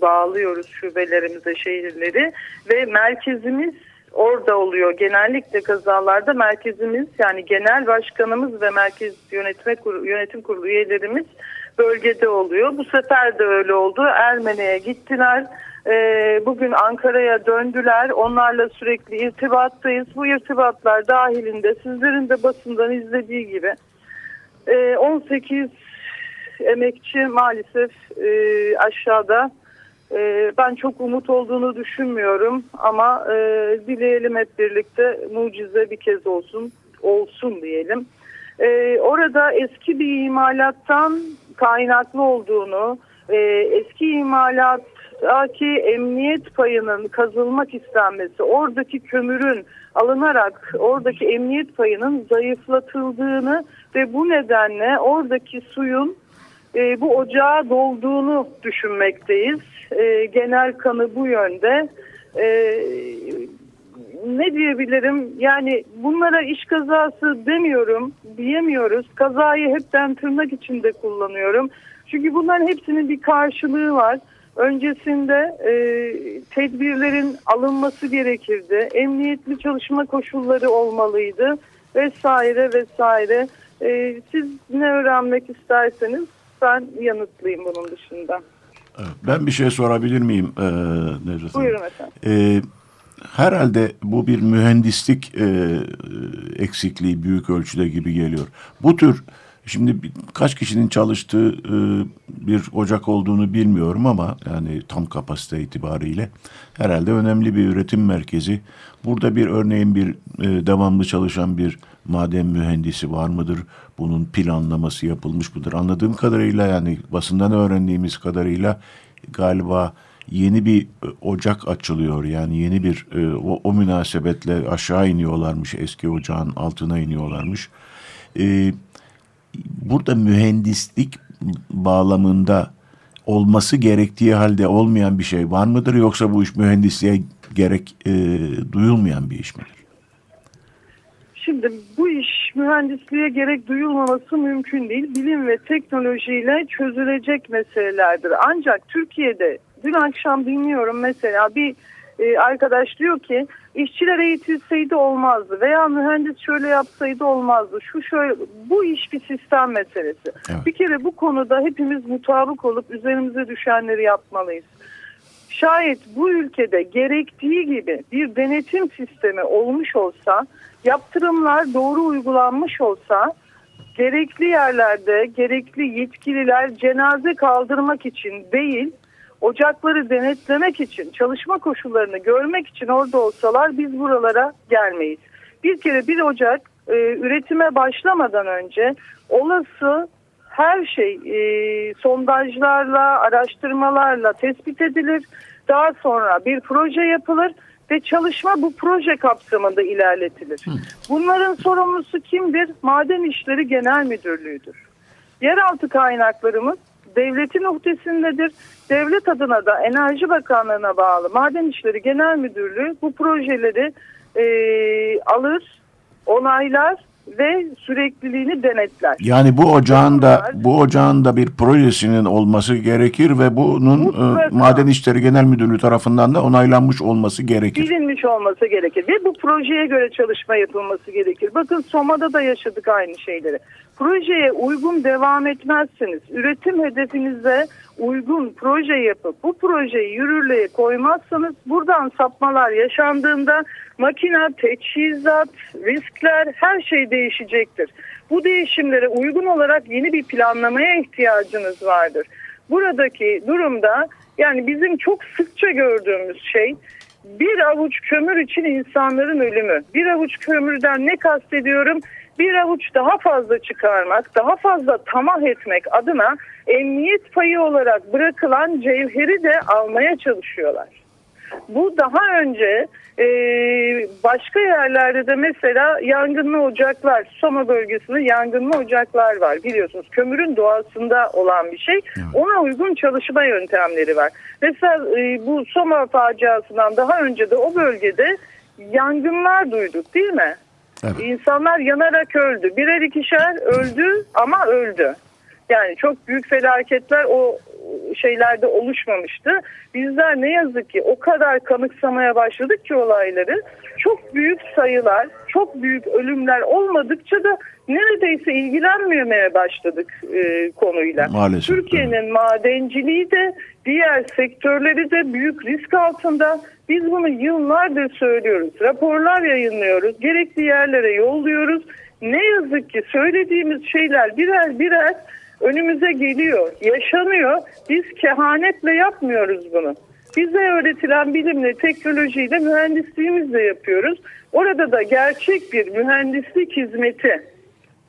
S4: bağlıyoruz şubelerimize şehirleri ve merkezimiz orada oluyor. Genellikle kazalarda merkezimiz yani genel başkanımız ve merkez yönetme kurulu, yönetim kurulu üyelerimiz bölgede oluyor. Bu sefer de öyle oldu. Ermeni'ye gittiler. Ee, bugün Ankara'ya döndüler. Onlarla sürekli irtibattayız. Bu irtibatlar dahilinde sizlerin de basından izlediği gibi 18 ee, emekçi maalesef e, aşağıda ee, ben çok umut olduğunu düşünmüyorum ama e, dileyelim hep birlikte mucize bir kez olsun olsun diyelim. Ee, orada eski bir imalattan kaynaklı olduğunu, e, eski imalattaki emniyet payının kazılmak istenmesi, oradaki kömürün alınarak oradaki emniyet payının zayıflatıldığını ve bu nedenle oradaki suyun e, bu ocağa dolduğunu düşünmekteyiz. E, genel kanı bu yönde. E, ne diyebilirim? Yani bunlara iş kazası demiyorum, diyemiyoruz. Kazayı hepten tırnak içinde kullanıyorum. Çünkü bunların hepsinin bir karşılığı var. Öncesinde e, tedbirlerin alınması gerekirdi. Emniyetli çalışma koşulları olmalıydı vesaire vesaire. E, siz ne öğrenmek isterseniz ben yanıtlayayım bunun dışında.
S3: Ben bir şey sorabilir miyim
S4: ee, Nevzat Buyurun efendim. Ee,
S3: herhalde bu bir mühendislik e, eksikliği büyük ölçüde gibi geliyor. Bu tür şimdi kaç kişinin çalıştığı e, bir ocak olduğunu bilmiyorum ama yani tam kapasite itibariyle herhalde önemli bir üretim merkezi. Burada bir örneğin bir e, devamlı çalışan bir maden mühendisi var mıdır? Bunun planlaması yapılmış mıdır? Anladığım kadarıyla yani basından öğrendiğimiz kadarıyla galiba yeni bir e, ocak açılıyor. Yani yeni bir o, o münasebetle aşağı iniyorlarmış. Eski ocağın altına iniyorlarmış. E, burada mühendislik bağlamında olması gerektiği halde olmayan bir şey var mıdır? Yoksa bu iş mühendisliğe gerek e, duyulmayan bir iş midir?
S4: Şimdi bu iş mühendisliğe gerek duyulmaması mümkün değil. Bilim ve teknolojiyle çözülecek meselelerdir. Ancak Türkiye'de dün akşam dinliyorum mesela bir e, arkadaş diyor ki işçiler eğitilseydi olmazdı veya mühendis şöyle yapsaydı olmazdı. Şu şöyle bu iş bir sistem meselesi. Evet. Bir kere bu konuda hepimiz mutabık olup üzerimize düşenleri yapmalıyız. Şayet bu ülkede gerektiği gibi bir denetim sistemi olmuş olsa yaptırımlar doğru uygulanmış olsa gerekli yerlerde gerekli yetkililer cenaze kaldırmak için değil ocakları denetlemek için çalışma koşullarını görmek için orada olsalar biz buralara gelmeyiz. Bir kere bir ocak e, üretime başlamadan önce olası her şey e, sondajlarla araştırmalarla tespit edilir. Daha sonra bir proje yapılır ve çalışma bu proje kapsamında ilerletilir. Bunların sorumlusu kimdir? Maden İşleri Genel Müdürlüğü'dür. Yeraltı kaynaklarımız devletin uhdesindedir. Devlet adına da Enerji Bakanlığı'na bağlı Maden İşleri Genel Müdürlüğü bu projeleri e, alır, onaylar ve sürekliliğini denetler.
S3: Yani bu ocağın da bu ocağın da bir projesinin olması gerekir ve bunun e, Maden İşleri Genel Müdürlüğü tarafından da onaylanmış olması gerekir.
S4: Bilinmiş olması gerekir ve bu projeye göre çalışma yapılması gerekir. Bakın Soma'da da yaşadık aynı şeyleri. Projeye uygun devam etmezseniz, üretim hedefinize uygun proje yapıp bu projeyi yürürlüğe koymazsanız buradan sapmalar yaşandığında makina, teçhizat, riskler her şey değişecektir. Bu değişimlere uygun olarak yeni bir planlamaya ihtiyacınız vardır. Buradaki durumda Yani bizim çok sıkça gördüğümüz şey bir avuç kömür için insanların ölümü. Bir avuç kömürden ne kastediyorum? Bir avuç daha fazla çıkarmak, daha fazla tamah etmek adına emniyet payı olarak bırakılan cevheri de almaya çalışıyorlar. Bu daha önce e, başka yerlerde de mesela yangınlı ocaklar, Soma bölgesinde yangınlı ocaklar var biliyorsunuz. Kömürün doğasında olan bir şey. Ona uygun çalışma yöntemleri var. Mesela e, bu Soma faciasından daha önce de o bölgede yangınlar duyduk değil mi?
S3: Evet.
S4: İnsanlar yanarak öldü. Birer ikişer öldü ama öldü. Yani çok büyük felaketler o şeylerde oluşmamıştı. Bizler ne yazık ki o kadar kanıksamaya başladık ki olayları. Çok büyük sayılar, çok büyük ölümler olmadıkça da neredeyse ilgilenmemeye başladık e, konuyla.
S3: Maalesef,
S4: Türkiye'nin madenciliği de diğer sektörleri de büyük risk altında. Biz bunu yıllardır söylüyoruz. Raporlar yayınlıyoruz. Gerekli yerlere yolluyoruz. Ne yazık ki söylediğimiz şeyler birer birer önümüze geliyor, yaşanıyor. Biz kehanetle yapmıyoruz bunu. Bize öğretilen bilimle, teknolojiyle, mühendisliğimizle yapıyoruz. Orada da gerçek bir mühendislik hizmeti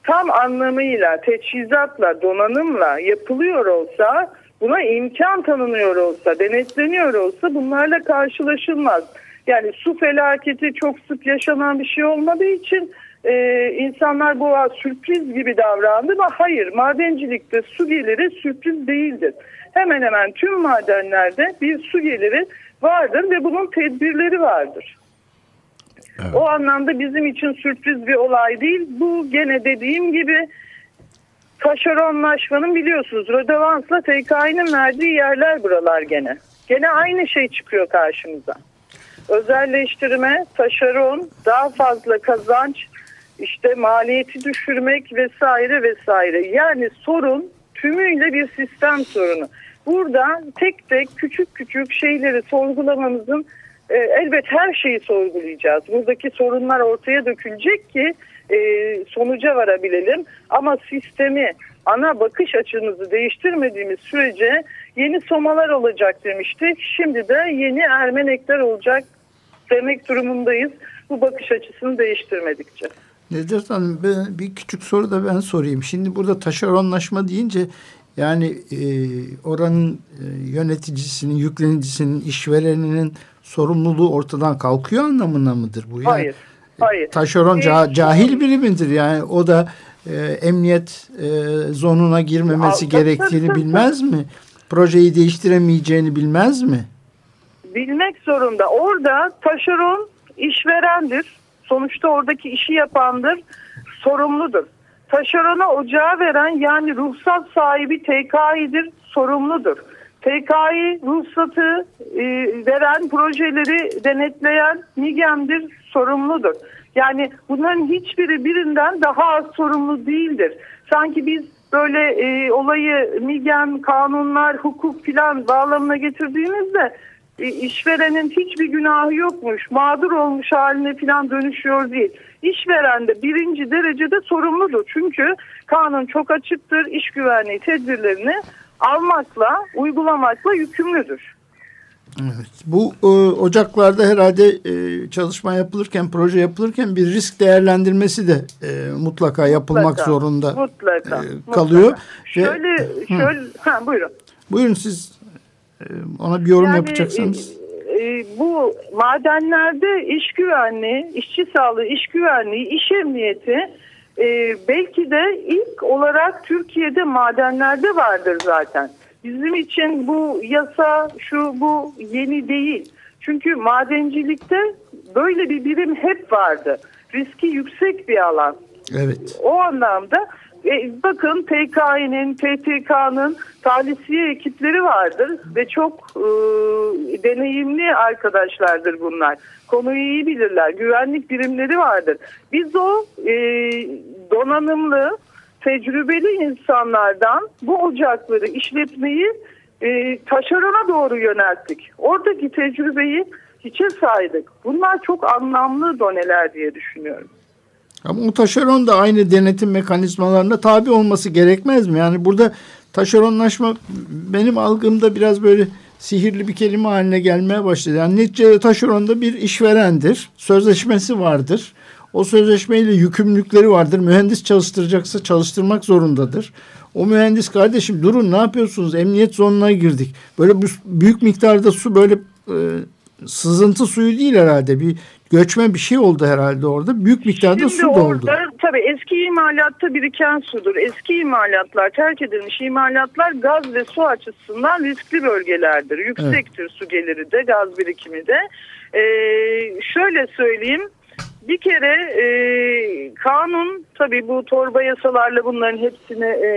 S4: tam anlamıyla, teçhizatla, donanımla yapılıyor olsa, buna imkan tanınıyor olsa, denetleniyor olsa bunlarla karşılaşılmaz. Yani su felaketi çok sık yaşanan bir şey olmadığı için e, insanlar bu sürpriz gibi davrandı ama hayır madencilikte su geliri sürpriz değildir. Hemen hemen tüm madenlerde bir su geliri vardır ve bunun tedbirleri vardır.
S3: Evet.
S4: O anlamda bizim için sürpriz bir olay değil. Bu gene dediğim gibi taşeronlaşmanın biliyorsunuz Rödevans'la TKİ'nin verdiği yerler buralar gene. Gene aynı şey çıkıyor karşımıza. Özelleştirme, taşeron, daha fazla kazanç, işte maliyeti düşürmek vesaire vesaire. Yani sorun tümüyle bir sistem sorunu. Burada tek tek küçük küçük şeyleri sorgulamamızın e, elbet her şeyi sorgulayacağız. Buradaki sorunlar ortaya dökülecek ki e, sonuca varabilelim. Ama sistemi ana bakış açımızı değiştirmediğimiz sürece yeni somalar olacak demiştik. Şimdi de yeni Ermenekler olacak demek durumundayız. Bu bakış açısını değiştirmedikçe.
S2: Nedret Hanım ben, bir küçük soru da ben sorayım. Şimdi burada taşeronlaşma deyince yani e, oranın e, yöneticisinin, yüklenicisinin, işvereninin sorumluluğu ortadan kalkıyor anlamına mıdır bu? Yani,
S4: Hayır. Hayır.
S2: Taşeron ca- cahil biri midir? Yani o da e, emniyet e, zonuna girmemesi
S4: Al-
S2: gerektiğini bilmez mi? Projeyi değiştiremeyeceğini bilmez mi?
S4: bilmek zorunda. Orada taşeron işverendir. Sonuçta oradaki işi yapandır. Sorumludur. Taşerona ocağı veren yani ruhsat sahibi TKİ'dir. Sorumludur. TKİ ruhsatı e, veren projeleri denetleyen MİGEM'dir. Sorumludur. Yani bunların hiçbiri birinden daha az sorumlu değildir. Sanki biz böyle e, olayı MİGEM, kanunlar, hukuk filan bağlamına getirdiğimizde e, işverenin hiçbir günahı yokmuş, mağdur olmuş haline falan dönüşüyor değil. İşveren de birinci derecede sorumludur. Çünkü kanun çok açıktır. İş güvenliği tedbirlerini almakla, uygulamakla yükümlüdür.
S2: Evet. Bu e, ocaklarda herhalde e, çalışma yapılırken, proje yapılırken bir risk değerlendirmesi de e, mutlaka yapılmak
S4: Mutlaka,
S2: zorunda
S4: mutlaka,
S2: e,
S4: mutlaka.
S2: kalıyor. Ve-
S4: Şöyle, şöyle, ha buyurun.
S2: Buyurun siz e, ona bir yorum
S4: Yani,
S2: yapacaksanız.
S4: e, e, bu madenlerde iş güvenliği, işçi sağlığı, iş güvenliği, iş emniyeti e, belki de ilk olarak Türkiye'de madenlerde vardır zaten. Bizim için bu yasa şu bu yeni değil. Çünkü madencilikte böyle bir birim hep vardı. Riski yüksek bir alan.
S2: Evet.
S4: O anlamda e, bakın TKİ'nin, TTK'nın talisiye ekipleri vardır ve çok e, deneyimli arkadaşlardır bunlar. Konuyu iyi bilirler. Güvenlik birimleri vardır. Biz o e, donanımlı, tecrübeli insanlardan bu ocakları işletmeyi e, taşerona doğru yönelttik. Oradaki tecrübeyi hiçe saydık. Bunlar çok anlamlı doneler diye düşünüyorum.
S2: Ama o taşeron da aynı denetim mekanizmalarına tabi olması gerekmez mi? Yani burada taşeronlaşma benim algımda biraz böyle sihirli bir kelime haline gelmeye başladı. Yani neticede taşeronda bir işverendir. Sözleşmesi vardır. O sözleşmeyle yükümlülükleri vardır. Mühendis çalıştıracaksa çalıştırmak zorundadır. O mühendis kardeşim durun ne yapıyorsunuz? Emniyet zonuna girdik. Böyle büyük miktarda su böyle e, sızıntı suyu değil herhalde. Bir göçme bir şey oldu herhalde orada. Büyük miktarda
S4: Şimdi
S2: su doldu.
S4: Orada, tabii eski imalatta biriken sudur. Eski imalatlar, terk edilmiş imalatlar gaz ve su açısından riskli bölgelerdir. Yüksektir evet. su geliri de, gaz birikimi de. Ee, şöyle söyleyeyim. Bir kere e, kanun tabii bu torba yasalarla bunların hepsini e,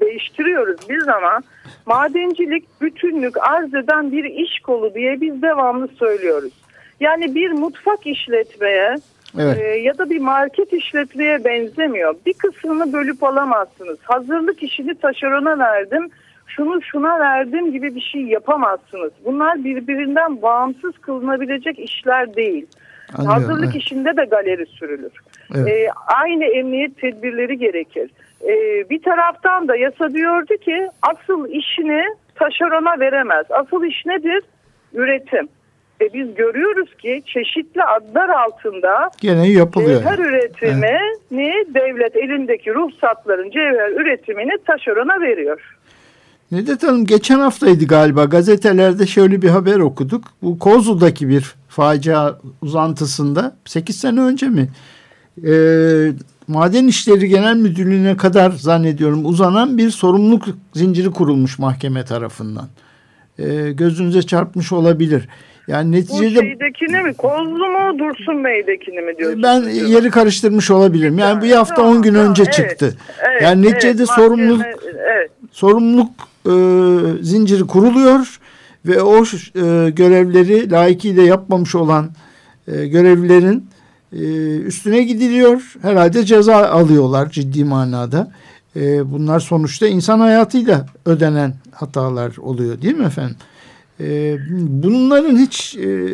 S4: değiştiriyoruz biz ama madencilik bütünlük arz eden bir iş kolu diye biz devamlı söylüyoruz. Yani bir mutfak işletmeye evet. e, ya da bir market işletmeye benzemiyor. Bir kısmını bölüp alamazsınız. Hazırlık işini taşerona verdim, şunu şuna verdim gibi bir şey yapamazsınız. Bunlar birbirinden bağımsız kılınabilecek işler değil. Anlıyorum, Hazırlık evet. işinde de galeri sürülür. Evet. E, aynı emniyet tedbirleri gerekir. E, bir taraftan da yasa diyordu ki asıl işini taşerona veremez. Asıl iş nedir? Üretim. Ve biz görüyoruz ki çeşitli adlar altında
S2: gene yapılıyor.
S4: Cevher üretimi evet. devlet elindeki ruhsatların cevher üretimini taşerona veriyor.
S2: Nedet Hanım geçen haftaydı galiba gazetelerde şöyle bir haber okuduk. Bu Kozlu'daki bir facia uzantısında 8 sene önce mi? E, Maden İşleri Genel Müdürlüğü'ne kadar zannediyorum uzanan bir sorumluluk zinciri kurulmuş mahkeme tarafından. E, gözünüze çarpmış olabilir. Yani neticede... Bu
S4: şeydekini mi? Kozlu mu Dursun Bey'dekini mi diyorsunuz?
S2: Ben yeri karıştırmış olabilirim. Yani bu hafta 10 tamam, gün önce evet, çıktı. Evet, yani neticede evet, sorumluluk evet. sorumluluk e, zinciri kuruluyor ve o e, görevleri layıkıyla yapmamış olan e, görevlilerin e, üstüne gidiliyor. Herhalde ceza alıyorlar ciddi manada. E, bunlar sonuçta insan hayatıyla ödenen hatalar oluyor değil mi efendim? E, bunların hiç e,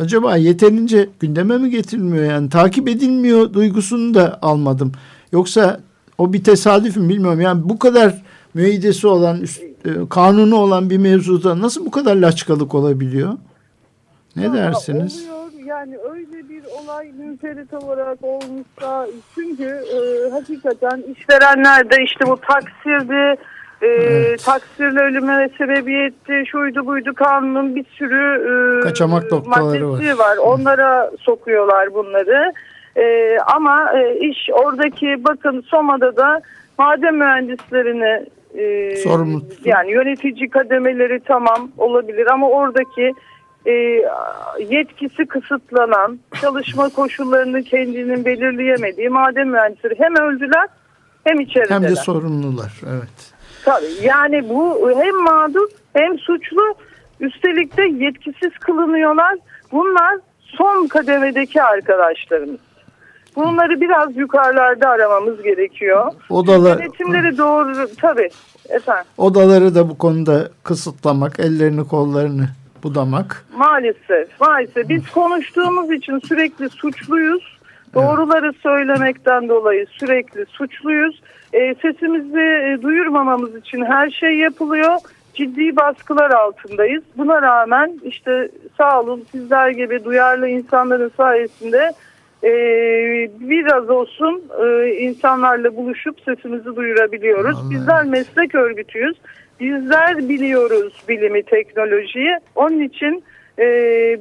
S2: acaba yeterince gündeme mi getirilmiyor yani takip edilmiyor duygusunu da almadım. Yoksa o bir tesadüf mü bilmiyorum. Yani bu kadar müeyyidesi olan, üst, e, kanunu olan bir mevzuda nasıl bu kadar laçkalık olabiliyor? Ne ya, dersiniz?
S4: Oluyor yani öyle bir olay münferit olarak olmuşsa çünkü e, hakikaten işverenler de işte bu taksirdi e, evet. taksirle ölüme sebebiyetti şuydu buydu kanunun bir sürü e,
S2: kaçamak noktaları var.
S4: var. Onlara sokuyorlar bunları. E, ama e, iş oradaki bakın Soma'da da maden mühendislerini e, Sorumlu. yani yönetici kademeleri tamam olabilir ama oradaki e, yetkisi kısıtlanan çalışma koşullarını kendinin belirleyemediği maden mühendisleri hem öldüler hem içerideler.
S2: Hem de sorumlular evet.
S4: Tabii yani bu hem mağdur hem suçlu üstelik de yetkisiz kılınıyorlar. Bunlar son kademedeki arkadaşlarımız. Bunları biraz yukarılarda aramamız gerekiyor. Odalar, Yönetimleri doğru tabii efendim.
S2: Odaları da bu konuda kısıtlamak, ellerini kollarını budamak.
S4: Maalesef, maalesef. Biz konuştuğumuz için sürekli suçluyuz. Doğruları söylemekten dolayı sürekli suçluyuz. E, sesimizi e, duyurmamamız için her şey yapılıyor. Ciddi baskılar altındayız. Buna rağmen işte sağ olun sizler gibi duyarlı insanların sayesinde e, biraz olsun e, insanlarla buluşup sesimizi duyurabiliyoruz. Vallahi. Bizler meslek örgütüyüz. Bizler biliyoruz bilimi, teknolojiyi. Onun için e,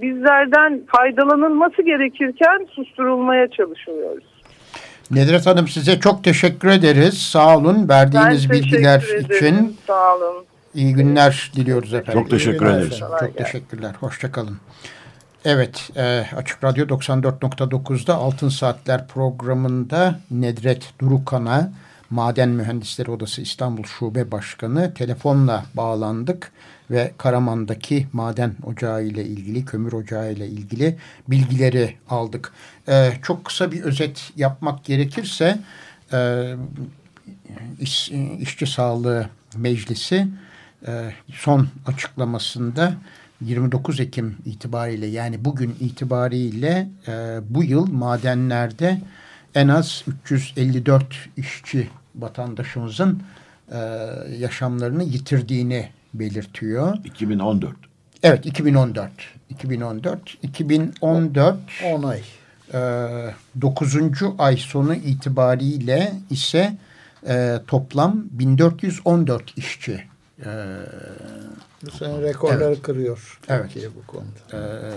S4: bizlerden faydalanılması gerekirken susturulmaya çalışıyoruz.
S1: Nedret Hanım size çok teşekkür ederiz. Sağ olun verdiğiniz bilgiler ederim. için.
S4: Sağ olun.
S1: İyi günler diliyoruz efendim.
S3: Çok teşekkür ederiz.
S1: Çok teşekkürler. Hoşçakalın. Evet, e, Açık Radyo 94.9'da Altın Saatler programında Nedret Durukan'a Maden Mühendisleri Odası İstanbul Şube Başkanı telefonla bağlandık ve Karaman'daki maden ocağı ile ilgili, kömür ocağı ile ilgili bilgileri aldık. Ee, çok kısa bir özet yapmak gerekirse e, iş, İşçi Sağlığı Meclisi e, son açıklamasında 29 Ekim itibariyle yani bugün itibariyle e, bu yıl madenlerde en az 354 işçi vatandaşımızın e, yaşamlarını yitirdiğini belirtiyor.
S3: 2014.
S1: Evet 2014. 2014. 2014
S2: 10 ay.
S1: e, 9. ay sonu itibariyle ise e, toplam 1414 işçi e,
S2: Bu sene rekorları
S1: Evet.
S2: kırıyor
S1: Evet.
S2: Türkiye bu konuda.
S1: e,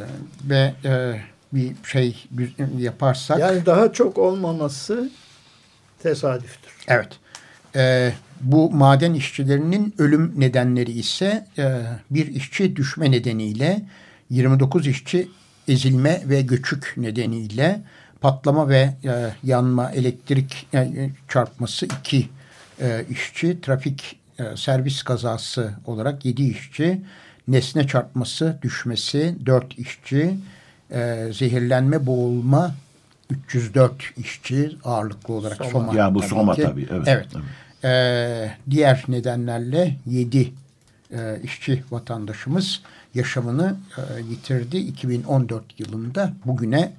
S1: ve e, bir şey yaparsak
S2: Yani daha çok olmaması tesadüftür.
S1: Evet. Ee, bu maden işçilerinin ölüm nedenleri ise e, bir işçi düşme nedeniyle 29 işçi ezilme ve göçük nedeniyle patlama ve e, yanma elektrik e, çarpması 2 e, işçi trafik e, servis kazası olarak 7 işçi nesne çarpması düşmesi 4 işçi e, zehirlenme boğulma 304 işçi ağırlıklı olarak
S2: Soma.
S1: Soma.
S3: Ya bu
S1: tabii
S3: Soma
S1: ki.
S3: tabii, evet,
S1: Evet.
S3: tabii.
S1: Ee, diğer nedenlerle 7 e, işçi vatandaşımız yaşamını e, yitirdi 2014 yılında bugüne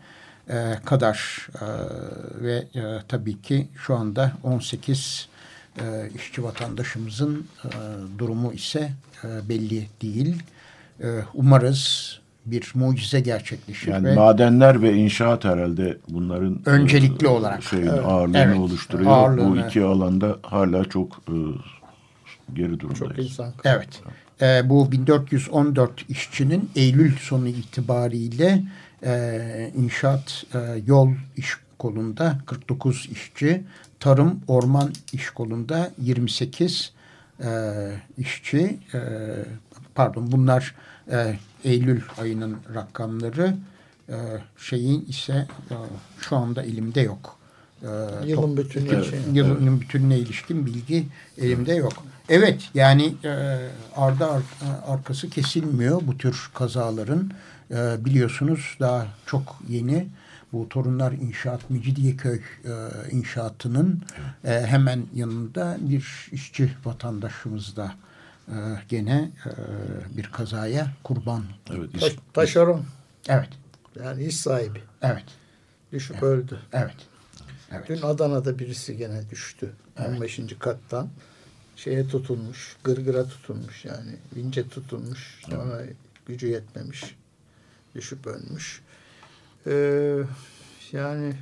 S1: e, kadar E, ve e, tabii ki şu anda 18 e, işçi vatandaşımızın e, durumu ise e, belli değil. E, umarız bir mucize gerçekleşir
S3: Yani
S1: ve
S3: madenler ve inşaat herhalde bunların
S1: Öncelikli
S3: e,
S1: olarak.
S3: şeyin
S1: Evet.
S3: ağırlığını
S1: Evet.
S3: oluşturuyor.
S1: Ağırlığını.
S3: Bu iki alanda hala çok e, geri durumdayız.
S2: Çok insan.
S1: Evet. Ee, bu 1414 işçinin Eylül sonu itibariyle e, inşaat e, yol iş kolunda 49 işçi, tarım orman iş kolunda 28 e, işçi, e, pardon bunlar e, Eylül ayının rakamları, e, şeyin ise e, şu anda elimde yok. E,
S2: Yılın bütünü
S1: Evet,
S2: için.
S1: Yılın bütününe ilişkin bilgi elimde yok. Evet yani e, arda ar- arkası kesilmiyor bu tür kazaların. E, biliyorsunuz daha çok yeni bu Torunlar İnşaat Mecidiyeköy e, inşaatının e, hemen yanında bir işçi vatandaşımız da e, gene e, bir kazaya kurban.
S3: Evet,
S2: Ta- taşeron.
S1: Evet,
S2: Yani iş sahibi.
S1: evet,
S2: Düşüp öldü.
S1: evet. Evet.
S2: Dün Adana'da birisi gene düştü. 15. kattan. Şeye tutulmuş. Gırgıra tutulmuş yani. Vince tutulmuş. Sonra gücü yetmemiş. Düşüp ölmüş. Ee, yani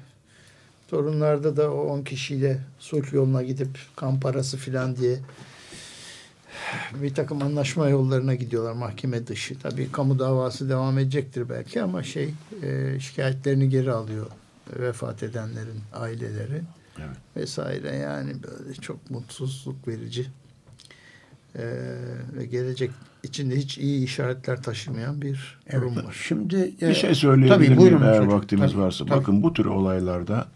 S2: torunlarda da o 10 kişiyle sulh yoluna gidip kan parası filan diye bir takım anlaşma yollarına gidiyorlar mahkeme dışı. Tabii kamu davası devam edecektir belki ama şey e, şikayetlerini geri alıyor vefat edenlerin aileleri
S3: Evet.
S2: vesaire yani böyle çok mutsuzluk verici e, ve gelecek içinde hiç iyi işaretler taşımayan bir durum
S1: Evet.
S2: var.
S1: Şimdi
S3: Bir
S1: e,
S3: şey söyleyebilir
S1: tabii,
S3: miyim
S1: buyurun
S3: eğer
S1: hocam.
S3: vaktimiz
S1: Tabii,
S3: varsa?
S1: tabii.
S3: Bakın bu tür olaylarda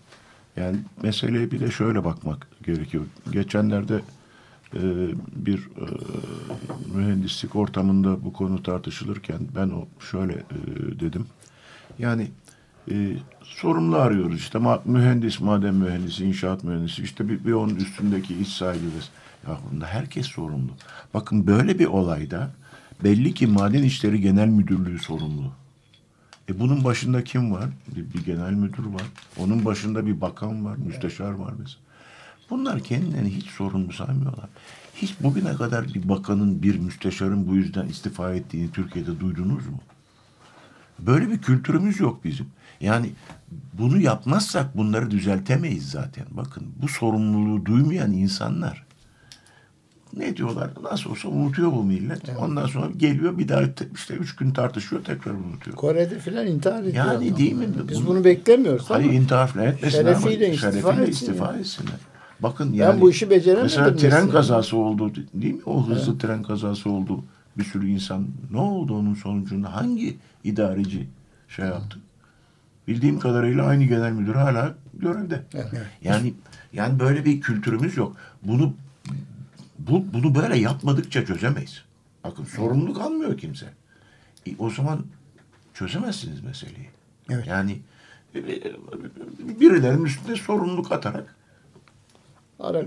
S3: yani meseleye bir de şöyle bakmak gerekiyor. Geçenlerde e, bir e, mühendislik ortamında bu konu tartışılırken ben o şöyle e, dedim. Yani e, sorumlu arıyoruz işte ma- mühendis, maden mühendisi, inşaat mühendisi işte bir, bir onun üstündeki iş sahibi. Ya bunda herkes sorumlu. Bakın böyle bir olayda belli ki Maden İşleri Genel Müdürlüğü sorumlu. E bunun başında kim var? Bir, bir genel müdür var. Onun başında bir bakan var, müsteşar var mesela. Bunlar kendilerini hiç sorumlu saymıyorlar. Hiç bugüne kadar bir bakanın, bir müsteşarın bu yüzden istifa ettiğini Türkiye'de duydunuz mu? Böyle bir kültürümüz yok bizim. Yani bunu yapmazsak bunları düzeltemeyiz zaten. Bakın bu sorumluluğu duymayan insanlar ne diyorlar? Nasıl olsa unutuyor bu millet. Ondan sonra geliyor bir daha te- işte üç gün tartışıyor tekrar unutuyor.
S2: Kore'de filan intihar ediyor.
S3: Yani değil mi?
S2: Biz
S3: Bunu-
S2: bunu beklemiyoruz
S3: Hayır
S2: ama
S3: intihar falan etmesinler ama
S2: Şerefiyle istifa
S3: şerefiyle istifa
S2: ya.
S3: etsinler. Bakın yani
S2: bu işi beceremedim
S3: Mesela tren
S2: mesela.
S3: kazası oldu değil mi? O hızlı tren kazası oldu. Bir sürü insan ne oldu onun sonucunda? Hangi idareci şey yaptı? Bildiğim kadarıyla aynı genel müdür hala görevde. Yani yani böyle bir kültürümüz yok. Bunu bu, bunu böyle yapmadıkça çözemeyiz. Bakın sorumluluk almıyor kimse. E, o zaman çözemezsiniz meseleyi.
S1: Evet.
S3: Yani e, e, birilerinin üstüne sorumluluk atarak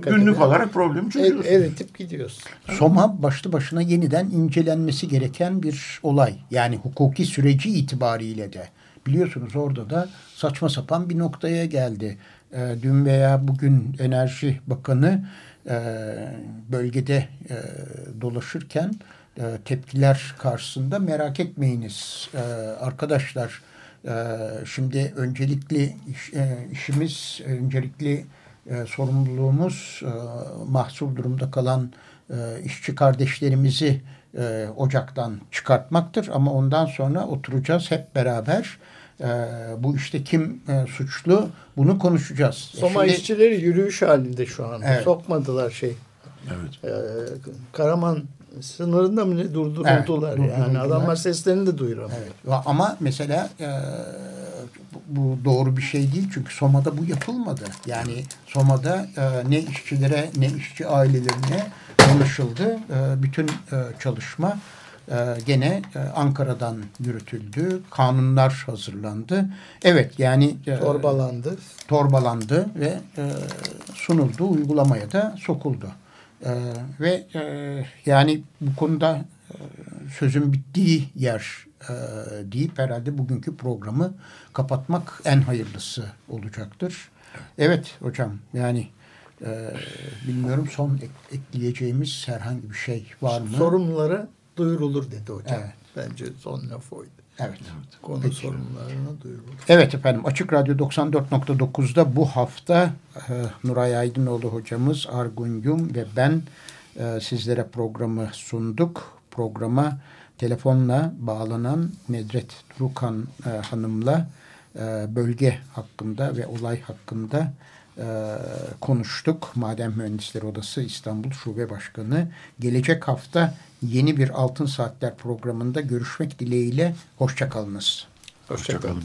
S3: günlük olarak problemi çözüyorsunuz.
S2: eritip gidiyoruz.
S1: Soma başlı başına yeniden incelenmesi gereken bir olay. Yani hukuki süreci itibariyle de. Biliyorsunuz orada da saçma sapan bir noktaya geldi. Ee, dün veya bugün Enerji Bakanı e, bölgede e, dolaşırken e, tepkiler karşısında merak etmeyiniz e, arkadaşlar. E, şimdi öncelikli iş, e, işimiz, öncelikli e, sorumluluğumuz e, mahsur durumda kalan e, işçi kardeşlerimizi e, ocaktan çıkartmaktır. Ama ondan sonra oturacağız hep beraber. E, bu işte kim e, suçlu bunu konuşacağız.
S2: Soma
S1: Şimdi,
S2: işçileri yürüyüş halinde şu anda.
S1: Evet.
S2: Sokmadılar şey.
S3: Evet.
S2: E, Karaman sınırında mı ne durduruldular
S1: Evet,
S2: yani. Adamlar seslerini de duyuramıyor.
S1: Evet. Ama mesela e, bu doğru bir şey değil çünkü Soma'da bu yapılmadı. Yani Soma'da e, ne işçilere ne işçi ailelerine konuşuldu. E, bütün e, çalışma e, gene e, Ankara'dan yürütüldü. Kanunlar hazırlandı. Evet yani e,
S2: Torbalandı.
S1: torbalandı ve e, sunuldu. Uygulamaya da sokuldu. E, ve e, yani bu konuda e, sözün bittiği yer e, deyip herhalde bugünkü programı kapatmak en hayırlısı olacaktır. Evet hocam yani e, bilmiyorum son ek, ekleyeceğimiz herhangi bir şey var mı?
S2: Sorumlulara duyurulur dedi hocam.
S1: Evet.
S2: Bence son laf oydu.
S1: Evet.
S2: Konu
S1: Peki.
S2: sorumlularına duyurulur.
S1: Evet efendim Açık Radyo 94.9'da bu hafta e, Nuray Aydınoğlu hocamız Argun Yum ve ben e, sizlere programı sunduk. Programa telefonla bağlanan Nedret Durukan e, Hanım'la e, bölge hakkında ve olay hakkında e, konuştuk. Maden Mühendisleri Odası İstanbul Şube Başkanı. Gelecek hafta yeni bir Altın Saatler programında görüşmek dileğiyle. Hoşçakalınız.
S2: Hoşçakalın.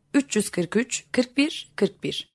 S5: 343 41 41